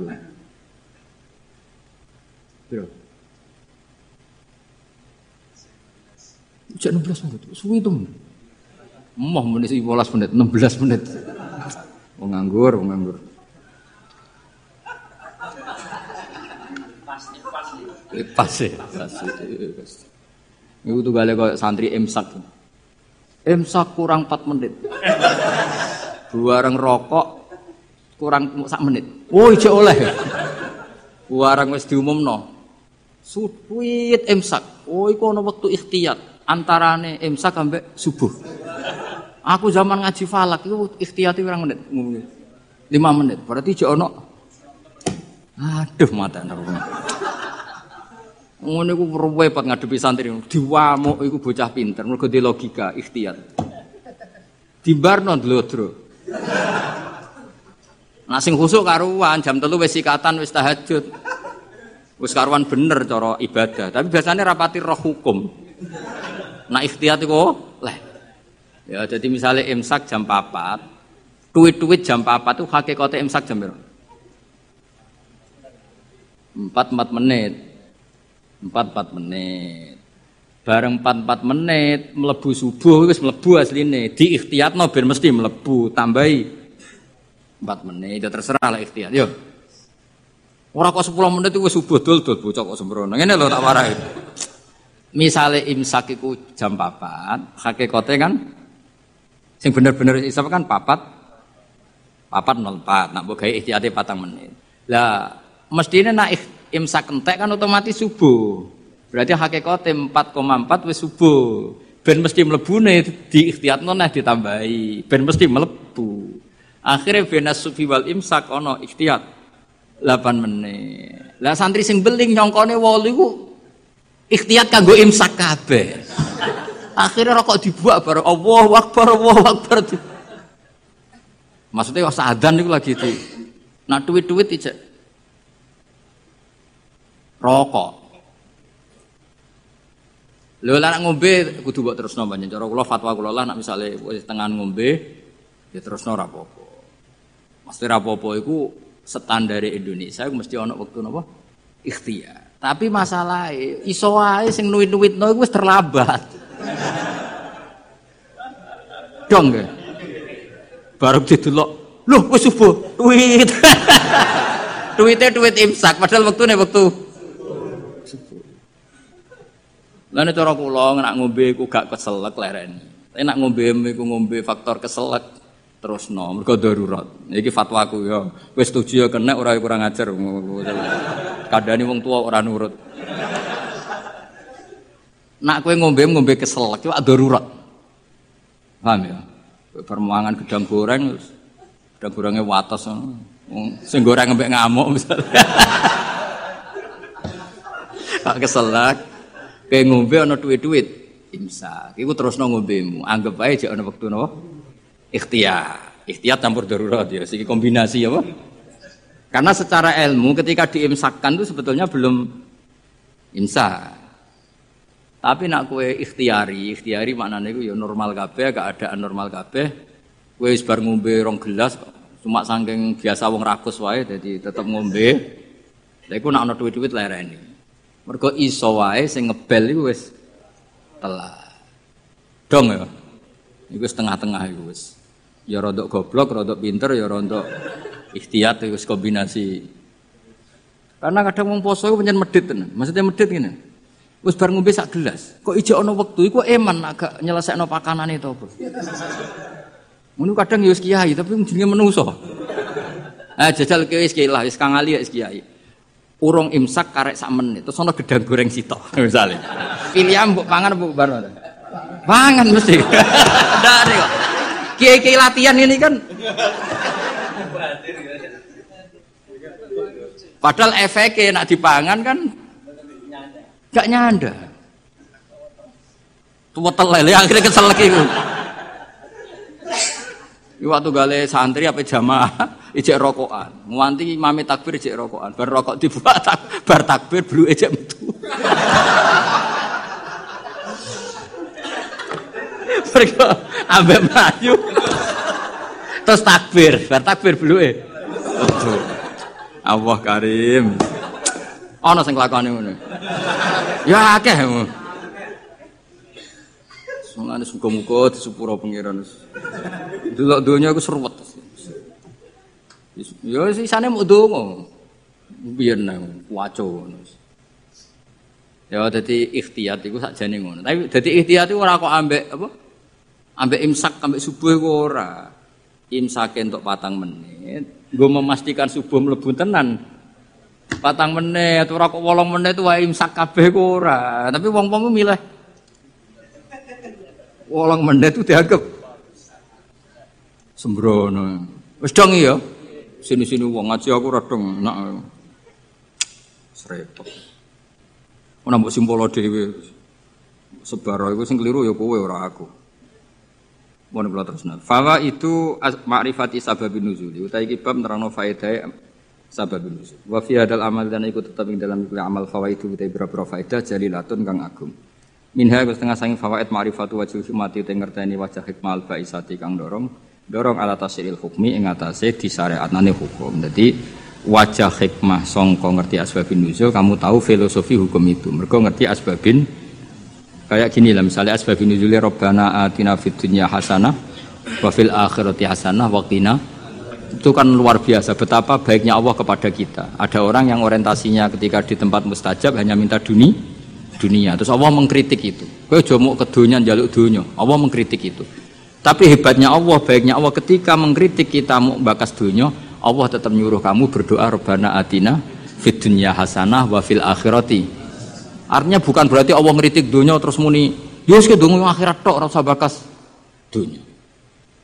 Piro? Jam 16 menit. Suwi itu. Moh menit 15 menit, 16 menit. Wong nganggur, wong nganggur. Pas ya, pas. Iku tuh gale kok santri imsak. Imsak kurang 4 menit. Buareng rokok kurang sak menit. Oh, ijo oleh. Buareng wis diumumno. Suwit imsak. Oh iku ana wektu ikhtiyat antarane imsak sampai subuh. Aku zaman ngaji falak itu ikhtiyat pirang menit? 5 menit. Berarti jek ono Aduh mata Ngono iku repot ngadepi santri. Diwamuk iku bocah pinter mergo di logika ikhtiyat. Dimbarno dlodro. Nah sing khusuk karuan jam telu wis sikatan wis tahajud. Wis karuan bener cara ibadah, tapi biasanya rapati roh hukum. Nah ikhtiyat itu leh. Ya jadi misalnya imsak jam 4, duit-duit jam 4 itu hakikatnya imsak jam berapa? 4 4 menit. 4 4 menit. Bareng 4 4 menit melebu subuh wis mlebu asline. Di ikhtiyatno ben mesti melebu, tambahi 4 menit. Itu terserah lah ikhtiyat. Yo. Ora kok 10 menit wis subuh dul-dul bocah kok sembrono. Ngene lho tak warai. Misale imsak iku jam 4, hakikate kan sing bener-bener isap kan papat papat 04. Nak mbok gawe ihtiyate 4 menit. Lah mestine nak imsak entek kan otomatis subuh. Berarti hakikate 4,4 wis subuh. Ben mesti mlebune di ikhtiyatno nah ditambahi. Ben mesti mlebu. Akhirnya benas sufi wal imsak ono ikhtiyat. 8 menit. Lah santri sing beling nyongkone 8 iku ikhtiyat kanggo imsak kabeh. Akhirnya rokok dibuat bareng Allahu Akbar, Allahu Akbar. Maksudnya was adan itu lagi itu. Nah duit-duit ijek. Rokok. Lho lah ngombe kudu mbok terusno banyak cara kula fatwa kula lah nak misale wis tengah ngombe ya terusno ora apa-apa. Mesti apa-apa standar Indonesia mesti ono waktu napa ikhtiar. Tapi masalah iso wae sing nuwit-nuwitno iku wis terlambat. Dong ya. Baru didelok, loh wis subuh, tweet. Tweetnya tweet imsak padahal waktune wektu. Lah nek cara kula nak ngombe iku gak keselek lereni. Tapi nak ngombe iku ngombe faktor keselek terus no mereka darurat ini fatwaku ya. Wes setuju ya kena orang kurang ajar. Kadani wong tua orang nurut. Nak kue ngombe ngombe kesel itu darurat. Paham ya? Permuangan gedang goreng gedang gorengnya watas sing goreng ngembek ngamuk misalnya Pak keselak kayak ngombe ana duit-duit. Imsak. Iku terus no ngombemu. Anggap aja ana wektu no ikhtiar ikhtiar campur darurat ya siki kombinasi apa Karena secara ilmu ketika diimsakkan itu sebetulnya belum imsak. Tapi nak kue ikhtiari, ikhtiari maknanya itu ya normal kabeh, keadaan normal kabeh. Kue sebar ngombe rong gelas, cuma saking biasa wong rakus wae, jadi tetap ngombe. Lha iku nak ana duit-duit lereni. Mergo iso wae sing ngebel iku wis telah. Dong ya. Iku setengah-tengah iku wis. Ya rodok goblok, rodok pinter, ya rodok ikhtiyat wis kombinasi. Karena kadang wong poso iku pancen medit tenan. Maksudnya medit ngene. Wis bar ngombe sak gelas. Kok ijek ana wektu iku eman agak nyelesekno pakanane to, Bro. Ngono kadang ya kiai tapi jenenge menungso. Ah jajal kiai wis kiai lah, wis kang ali wis kiai urung imsak karek sak menit terus ana gedang goreng sito misalnya pilihan mbok pangan mbok bar pangan mesti ndak kok kiai-kiai latihan ini kan padahal efeknya nak dipangan kan gak nyanda tua telele akhirnya kesel lagi waktu gale santri apa jamaah ijek rokokan. Nganti mami takbir ijek rokokan. Bar rokok dibuat tak, bar takbir blu ijek metu. Mereka ambek melayu. Terus takbir, bar takbir blu e. Allah Karim. Ana sing lakone ngono. Ya akeh. Sungane muga-muga disepuro pangeran. Delok donya aku seruwet. Ya sisane mau donga. Biyen nang waco Ya dadi ikhtiyat iku sakjane ngono. Tapi dadi ikhtiyat iku ora kok ambek apa? Ambek imsak ambek subuh iku ora. Imsake entuk patang menit. Nggo memastikan subuh mlebu tenan. Patang menit ora kok 8 menit wae imsak kabeh ku ora. Tapi wong-wong milih 8 menit itu dianggap sembrono. Wis dong ya. Sini-sini wong ngaji aku radeng nak srepot. Ora mbok simpolo dhewe. Sebaro iku sing keliru ya kowe ora aku. Mohon kula terusna. Fawa itu ma'rifati sababin nuzul. Utai iki bab nerangno faedah sababin nuzul. Wa fi amal dan ikut tetap ing dalam amal fawaidu utai berapa faedah jalilatun kang agung. Minha setengah sanging fawaid ma'rifatu wajil hikmati utai ngerteni wajah hikmah al-faisati kang dorong dorong ala tasiril hukmi ing atase disyariatane hukum. Jadi wajah hikmah songko ngerti asbabin nuzul kamu tahu filosofi hukum itu. Mergo ngerti asbabin kayak gini lah misalnya asbabin nuzulnya robbana atina fid dunya hasanah wa fil akhirati hasanah wa qina itu kan luar biasa betapa baiknya Allah kepada kita. Ada orang yang orientasinya ketika di tempat mustajab hanya minta dunia, dunia. Terus Allah mengkritik itu. Kowe jomo ke dunia jaluk dunia. Allah mengkritik itu. Tapi hebatnya Allah, baiknya Allah ketika mengkritik kita mau bakas dunia, Allah tetap nyuruh kamu berdoa Rabbana atina fid dunya hasanah wa fil akhirati. Artinya bukan berarti Allah ngeritik dunia terus muni, "Yus ke dungu akhirat tok rasa bakas dunia."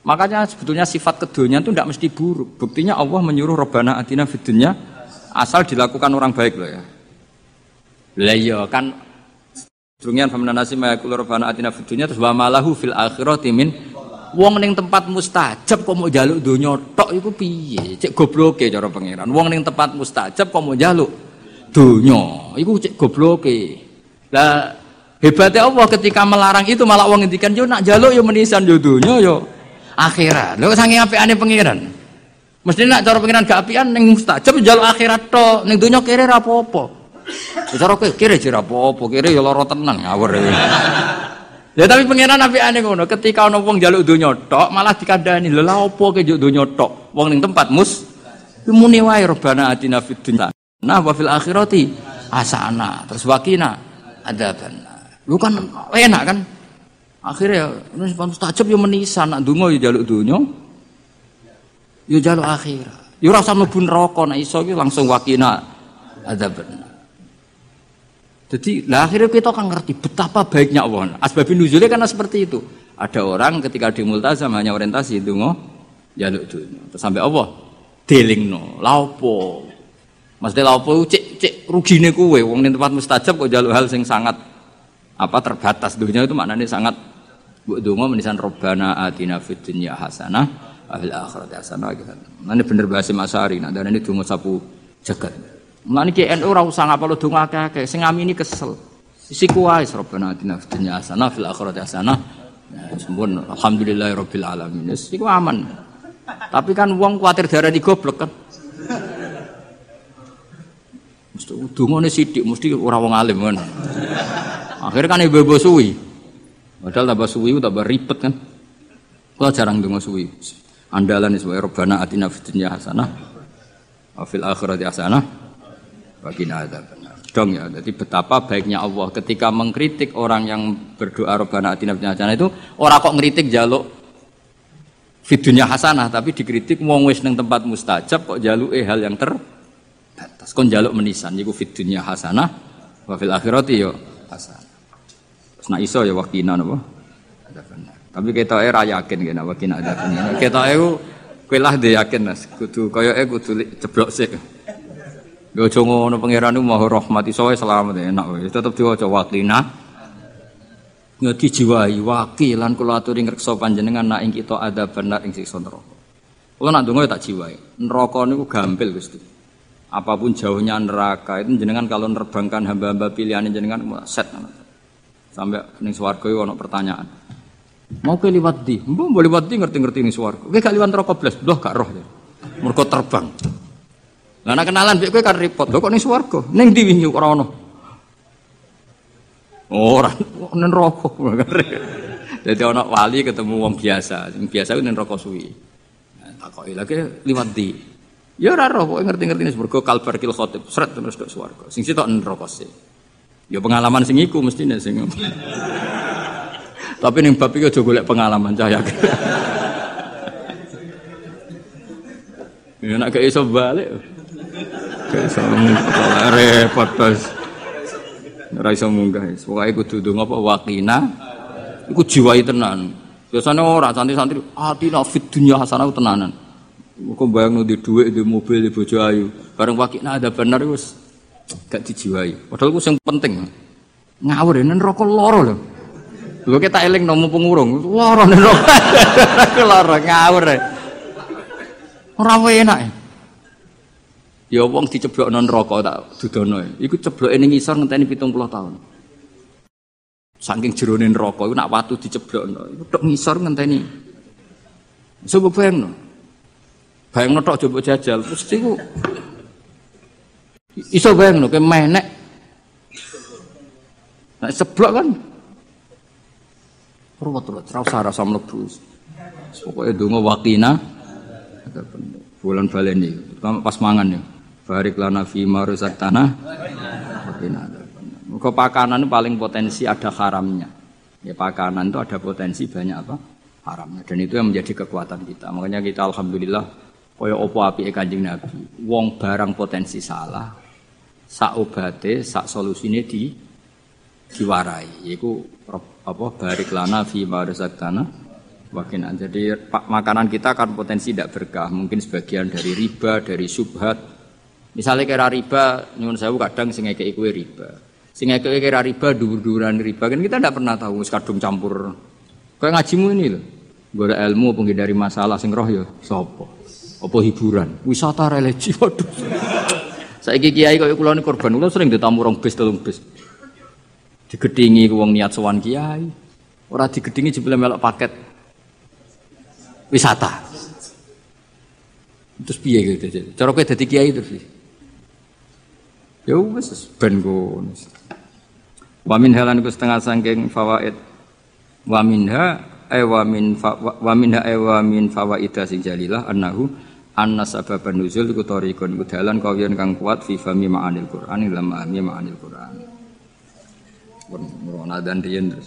Makanya sebetulnya sifat kedunya itu tidak mesti buruk. Buktinya Allah menyuruh Rabbana atina fid dunya asal dilakukan orang baik loh ya. Lah iya kan Drungian famna nasi mayakul rabbana atina fid dunya terus wa malahu fil akhirati min Wong ning tempat mustajab kok mau jaluk donya tok iku piye? Cek gobloke cara pangeran. Wong ning tempat mustajab kok mau jaluk donya, iku cek gobloke. Lah hebatnya Allah ketika melarang itu malah wong ngendikan yo nak jaluk yo menisan yo donya yo akhirat. Lho saking apikane pangeran. Mesti nak cara pangeran gak apian ning mustajab jaluk akhirat tok, ning donya kere ra apa-apa. Cara kere jera apa-apa, kere yo lara tenan ngawur. Ya tapi pangeran nabi aneh ngono, ketika ono wong jaluk donya tok malah dikandani, lha opo ke juk donya tok? Wong ning tempat mus muni wae robana atina fid dunya. Nah wa fil akhirati asana. Terus wakina adzaban. Lu kan enak kan? Akhirnya ini mustajab yo menisan nak donga yo jaluk donya. Yo jaluk akhirat. Yo ora usah mlebu neraka nek iso langsung wakina adzaban. Jadi lah akhirnya kita akan ngerti betapa baiknya Allah. Asbabin nuzulnya karena seperti itu. Ada orang ketika di multazam hanya orientasi itu ngoh jaluk dunia. Terus sampai Allah deling no, laupo. Maksudnya laupo cek cek rugine kue. Wong di tempat mustajab kok jaluk hal sing sangat apa terbatas dunia itu maknanya sangat buat dungo menisan robbana atina fid dunya hasanah Afil akhirat hasanah gitu. Nanti bener bahasa Masari, nah dan ini dungo sapu jagat. Mulane ki NU ora usah ngapalo donga akeh-akeh, sing ini kesel. Siku wae Rabbana atina fid dunya hasanah fil akhirati hasanah. Ya, sempun alhamdulillahirabbil alamin. Siku aman. Tapi kan wong kuatir darah di goblok kan. Mesti dungane sithik mesti ora wong alim kan. Akhirnya kan ibu-ibu suwi. Padahal tambah suwi tambah ribet kan. Kalau jarang donga suwi. Andalan sebagai Rabbana atina fid dunya hasanah wa fil akhirati hasanah wa qina adzabannar. Dong ya. Jadi betapa baiknya Allah ketika mengkritik orang yang berdoa Rabbana atina fid dunya hasanah itu orang kok ngeritik jaluk fid dunya hasanah tapi dikritik wong wis ning tempat mustajab kok jaluke hal yang terbatas. Kon jaluk menisan iku fid dunya hasanah wa fil akhirati yo hasanah. Terus nak iso ya wakina napa? Tapi kita era yakin kena wakina ada ini. Kita itu kuelah dia yakin mas. Kudu kaya eh kudu ceblok sih. Yo aja ngono pangeran itu mau rahmati soe selamat enak wis. Tetep diwaca wakina. Nggak dijiwai wakilan kula aturi ngreksa panjenengan nak ing kita ada benar ing siksa neraka. Kula nak donga tak jiwai. Neraka niku gampil Gusti. Apa pun jauhnya neraka itu jenengan kalau nerbangkan hamba-hamba pilihan jenengan set sampai ning swarga ono pertanyaan. Mau ke liwat di, mbok mau liwat di ngerti-ngerti ning swarga. Kowe gak liwat neraka blas, loh gak roh. Mergo terbang. Lah kenalan mbek kowe kan repot. Lho kok ning swarga? Ning ndi wingi ora ono. Ora ning neraka. Jadi ana wali ketemu wong biasa, sing biasa ku ning neraka suwi. Nah, takoki lagi liwat di. Ya ora roh, pokoke ngerti-ngerti swarga kalbar kil khotib, sret terus ke swarga. Sing sitok neraka sih. Ya pengalaman sing iku mestine sing. Tapi ning bab iki aja golek pengalaman cah yakin. Ya nak gak iso balik. Gak iso repot bos. Ora iso munggah. Pokoke kudu ndonga apa wakina. Iku jiwai tenan. Biasanya ora santri-santri atina fit dunya hasanah tenanan. Kok bayang di duit, di mobil, di bojo ayu. Bareng wakina ada benar wis gak dijiwai. Padahal ku sing penting. Ngawur ya neraka loro lho. Lho kita eling nomu pengurung, loro neraka. loro ngawur. Ora enak. Ya wong diceblok non neraka tak dudono. Iku cebloke ning ngisor ngenteni 70 tahun. Saking jerone neraka iku nak watu diceblokno. Iku tok ngisor ngenteni. Coba bayangno. Bayangno tok coba jajal, mesti ku iso bayangno ke menek. Nek seblok kan ruwet-ruwet, ra usah rasa mlebu. Pokoke donga wakina bulan baleni, pas mangan ya. Barik lana fi marusak tanah. Muka pakanan paling potensi ada haramnya. Ya pakanan itu ada potensi banyak apa? Haramnya. Dan itu yang menjadi kekuatan kita. Makanya kita alhamdulillah kaya opo api kanjeng Nabi. Wong barang potensi salah. Sak obate, sak solusine di diwarai. Yaitu apa? Barik lana fi marusak tanah. Wakinan. Jadi makanan kita kan potensi tidak berkah. Mungkin sebagian dari riba, dari subhat, Misalnya kira riba, nyuwun sewu kadang sing ngekeki kue riba. Sing ngekeki kira riba dur-duran riba kan kita tidak pernah tahu kadung campur. Kayak ngajimu ini loh. Gue ilmu penghindari masalah sing roh ya sopo. Apa hiburan, wisata religi waduh. Saya kiai kaya kula ini korban, kula sering ditamu rong bis telung bis. Digedingi wong niat sowan kiai. Ora digedingi jebule melok paket wisata. Terus piye gitu. Cara kowe dadi kiai terus. Ya wis ben ngono. Wa min halan ku setengah sangking fawaid. Wa minha ay wa min wa minha ay wa min sing jalilah annahu anna sababan nuzul iku tariqun iku dalan kawiyan kang kuat fi fami ma'anil Qur'an ila ma'ani ma'anil Qur'an. Pun ngono dan riyen terus.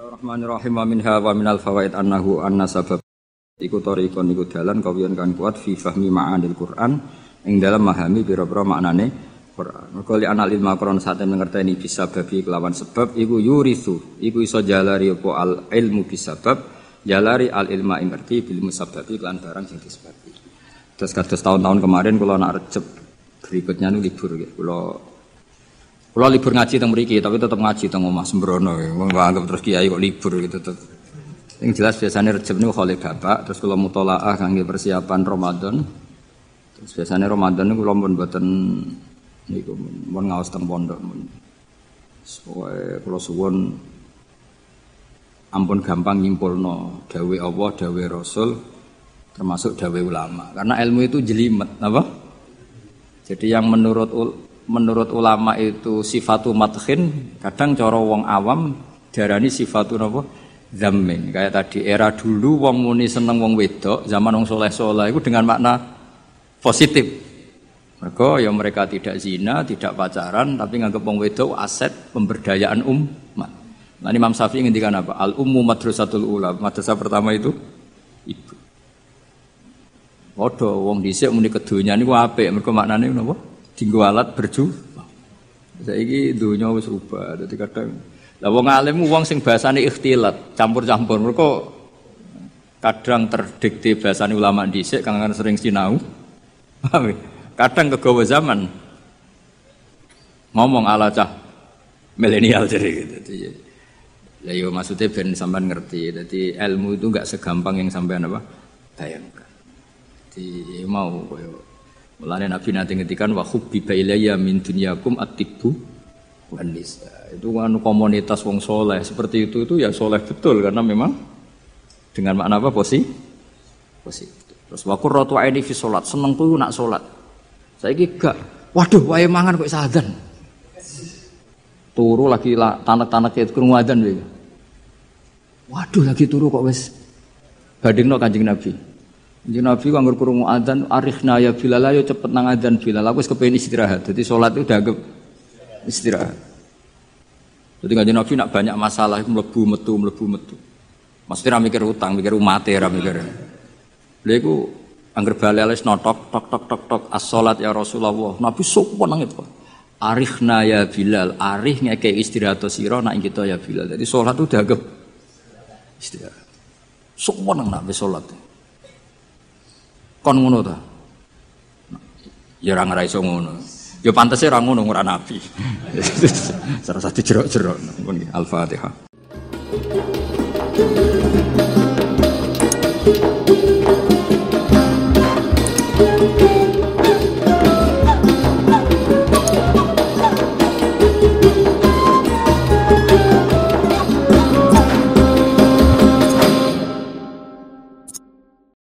Bismillahirrahmanirrahim wa minha wa minal fawaid annahu anna sabab iku tariqon iku dalan kawiyan kan kuat fi fahmi ma'anil Qur'an ing dalam memahami pira-pira maknane Quran. Mergo li anal ilma Quran sate ngerteni bisa babi kelawan sebab iku yurisu iku iso jalari apa al ilmu bisabab jalari al ilma ngerti bil musababi kelan barang sing disebabi. Terus kados tahun-tahun kemarin kula nak recep berikutnya nu libur gitu. Kula kalau libur ngaji teng mriki, tapi tetap ngaji teng omah sembrono. Wong anggap terus kiai kok libur gitu tetep. Yang jelas biasanya Rejab ini kholi bapak, terus kalau mutolaah kangge persiapan Ramadan. Terus biasanya Ramadan ini kalau pun buatan niku pun ngawas teng pondok. Soalnya kalau suwon ampun gampang nyimpulno dawe Allah, dawe Rasul, termasuk dawe ulama. Karena ilmu itu jelimet, apa? Jadi yang menurut menurut ulama itu sifatu mathin kadang cara wong awam darani sifatu napa? Zammin kayak tadi era dulu wong muni seneng wong wedok zaman wong soleh soleh itu dengan makna positif. Mereka ya mereka tidak zina tidak pacaran tapi nganggep wong wedok aset pemberdayaan umat. Nah Imam Syafi'i ngendikan apa? Al ummu madrasatul ula. Madrasah pertama itu ibu. Padha wong dhisik muni kedonya niku apik. Mergo maknane napa Dinggo alat berju. Saiki dunia wis rubah. Dadi kadang lah wong alim wong sing bahasane ikhtilat, campur-campur. Mergo kadang terdikte bahasane ulama dhisik kang sering sinau. Ya? kadang kegawa zaman ngomong ala cah milenial jadi gitu. Ya yo maksudnya ben sampean ngerti. Jadi ilmu itu enggak segampang yang sampean apa bayangkan. Jadi mau koyo Mulane Nabi nanti ngetikan wa hubbiba ilayya min dunyakum atibu wan nisa. Itu kan komunitas wong soleh seperti itu itu ya soleh betul karena memang dengan makna apa posi? Posi. Terus wa qurratu aini fi salat, tuh nak salat. Saiki gak. Waduh, wae mangan kok sadan. Turu lagi tanak-tanak itu krungu adzan Waduh, lagi turu kok wis badingno Kanjeng Nabi. Jadi Nabi kalau kurungu adzan arifna ya Bilal ayo cepet nang adzan Bilal aku kepengen istirahat. Jadi sholat itu udah istirahat. Jadi nggak Nabi nak banyak masalah melebu metu melebu metu. Maksudnya mikir utang, mikir umat ya, mikir. Lha iku angger bali notok tok tok tok tok as ya Rasulullah. Nabi sok nang itu. Arikhna ya Bilal, arih ngeke istirahat sira nak kita ya Bilal. Jadi sholat itu dianggap istirahat. Semua nang nak sholat. Kon ngono ta? Ya ora ngara iso ngono. Ya pantese ora ngono ora nabi. Salah satu jerok-jerok. Al-Fatihah.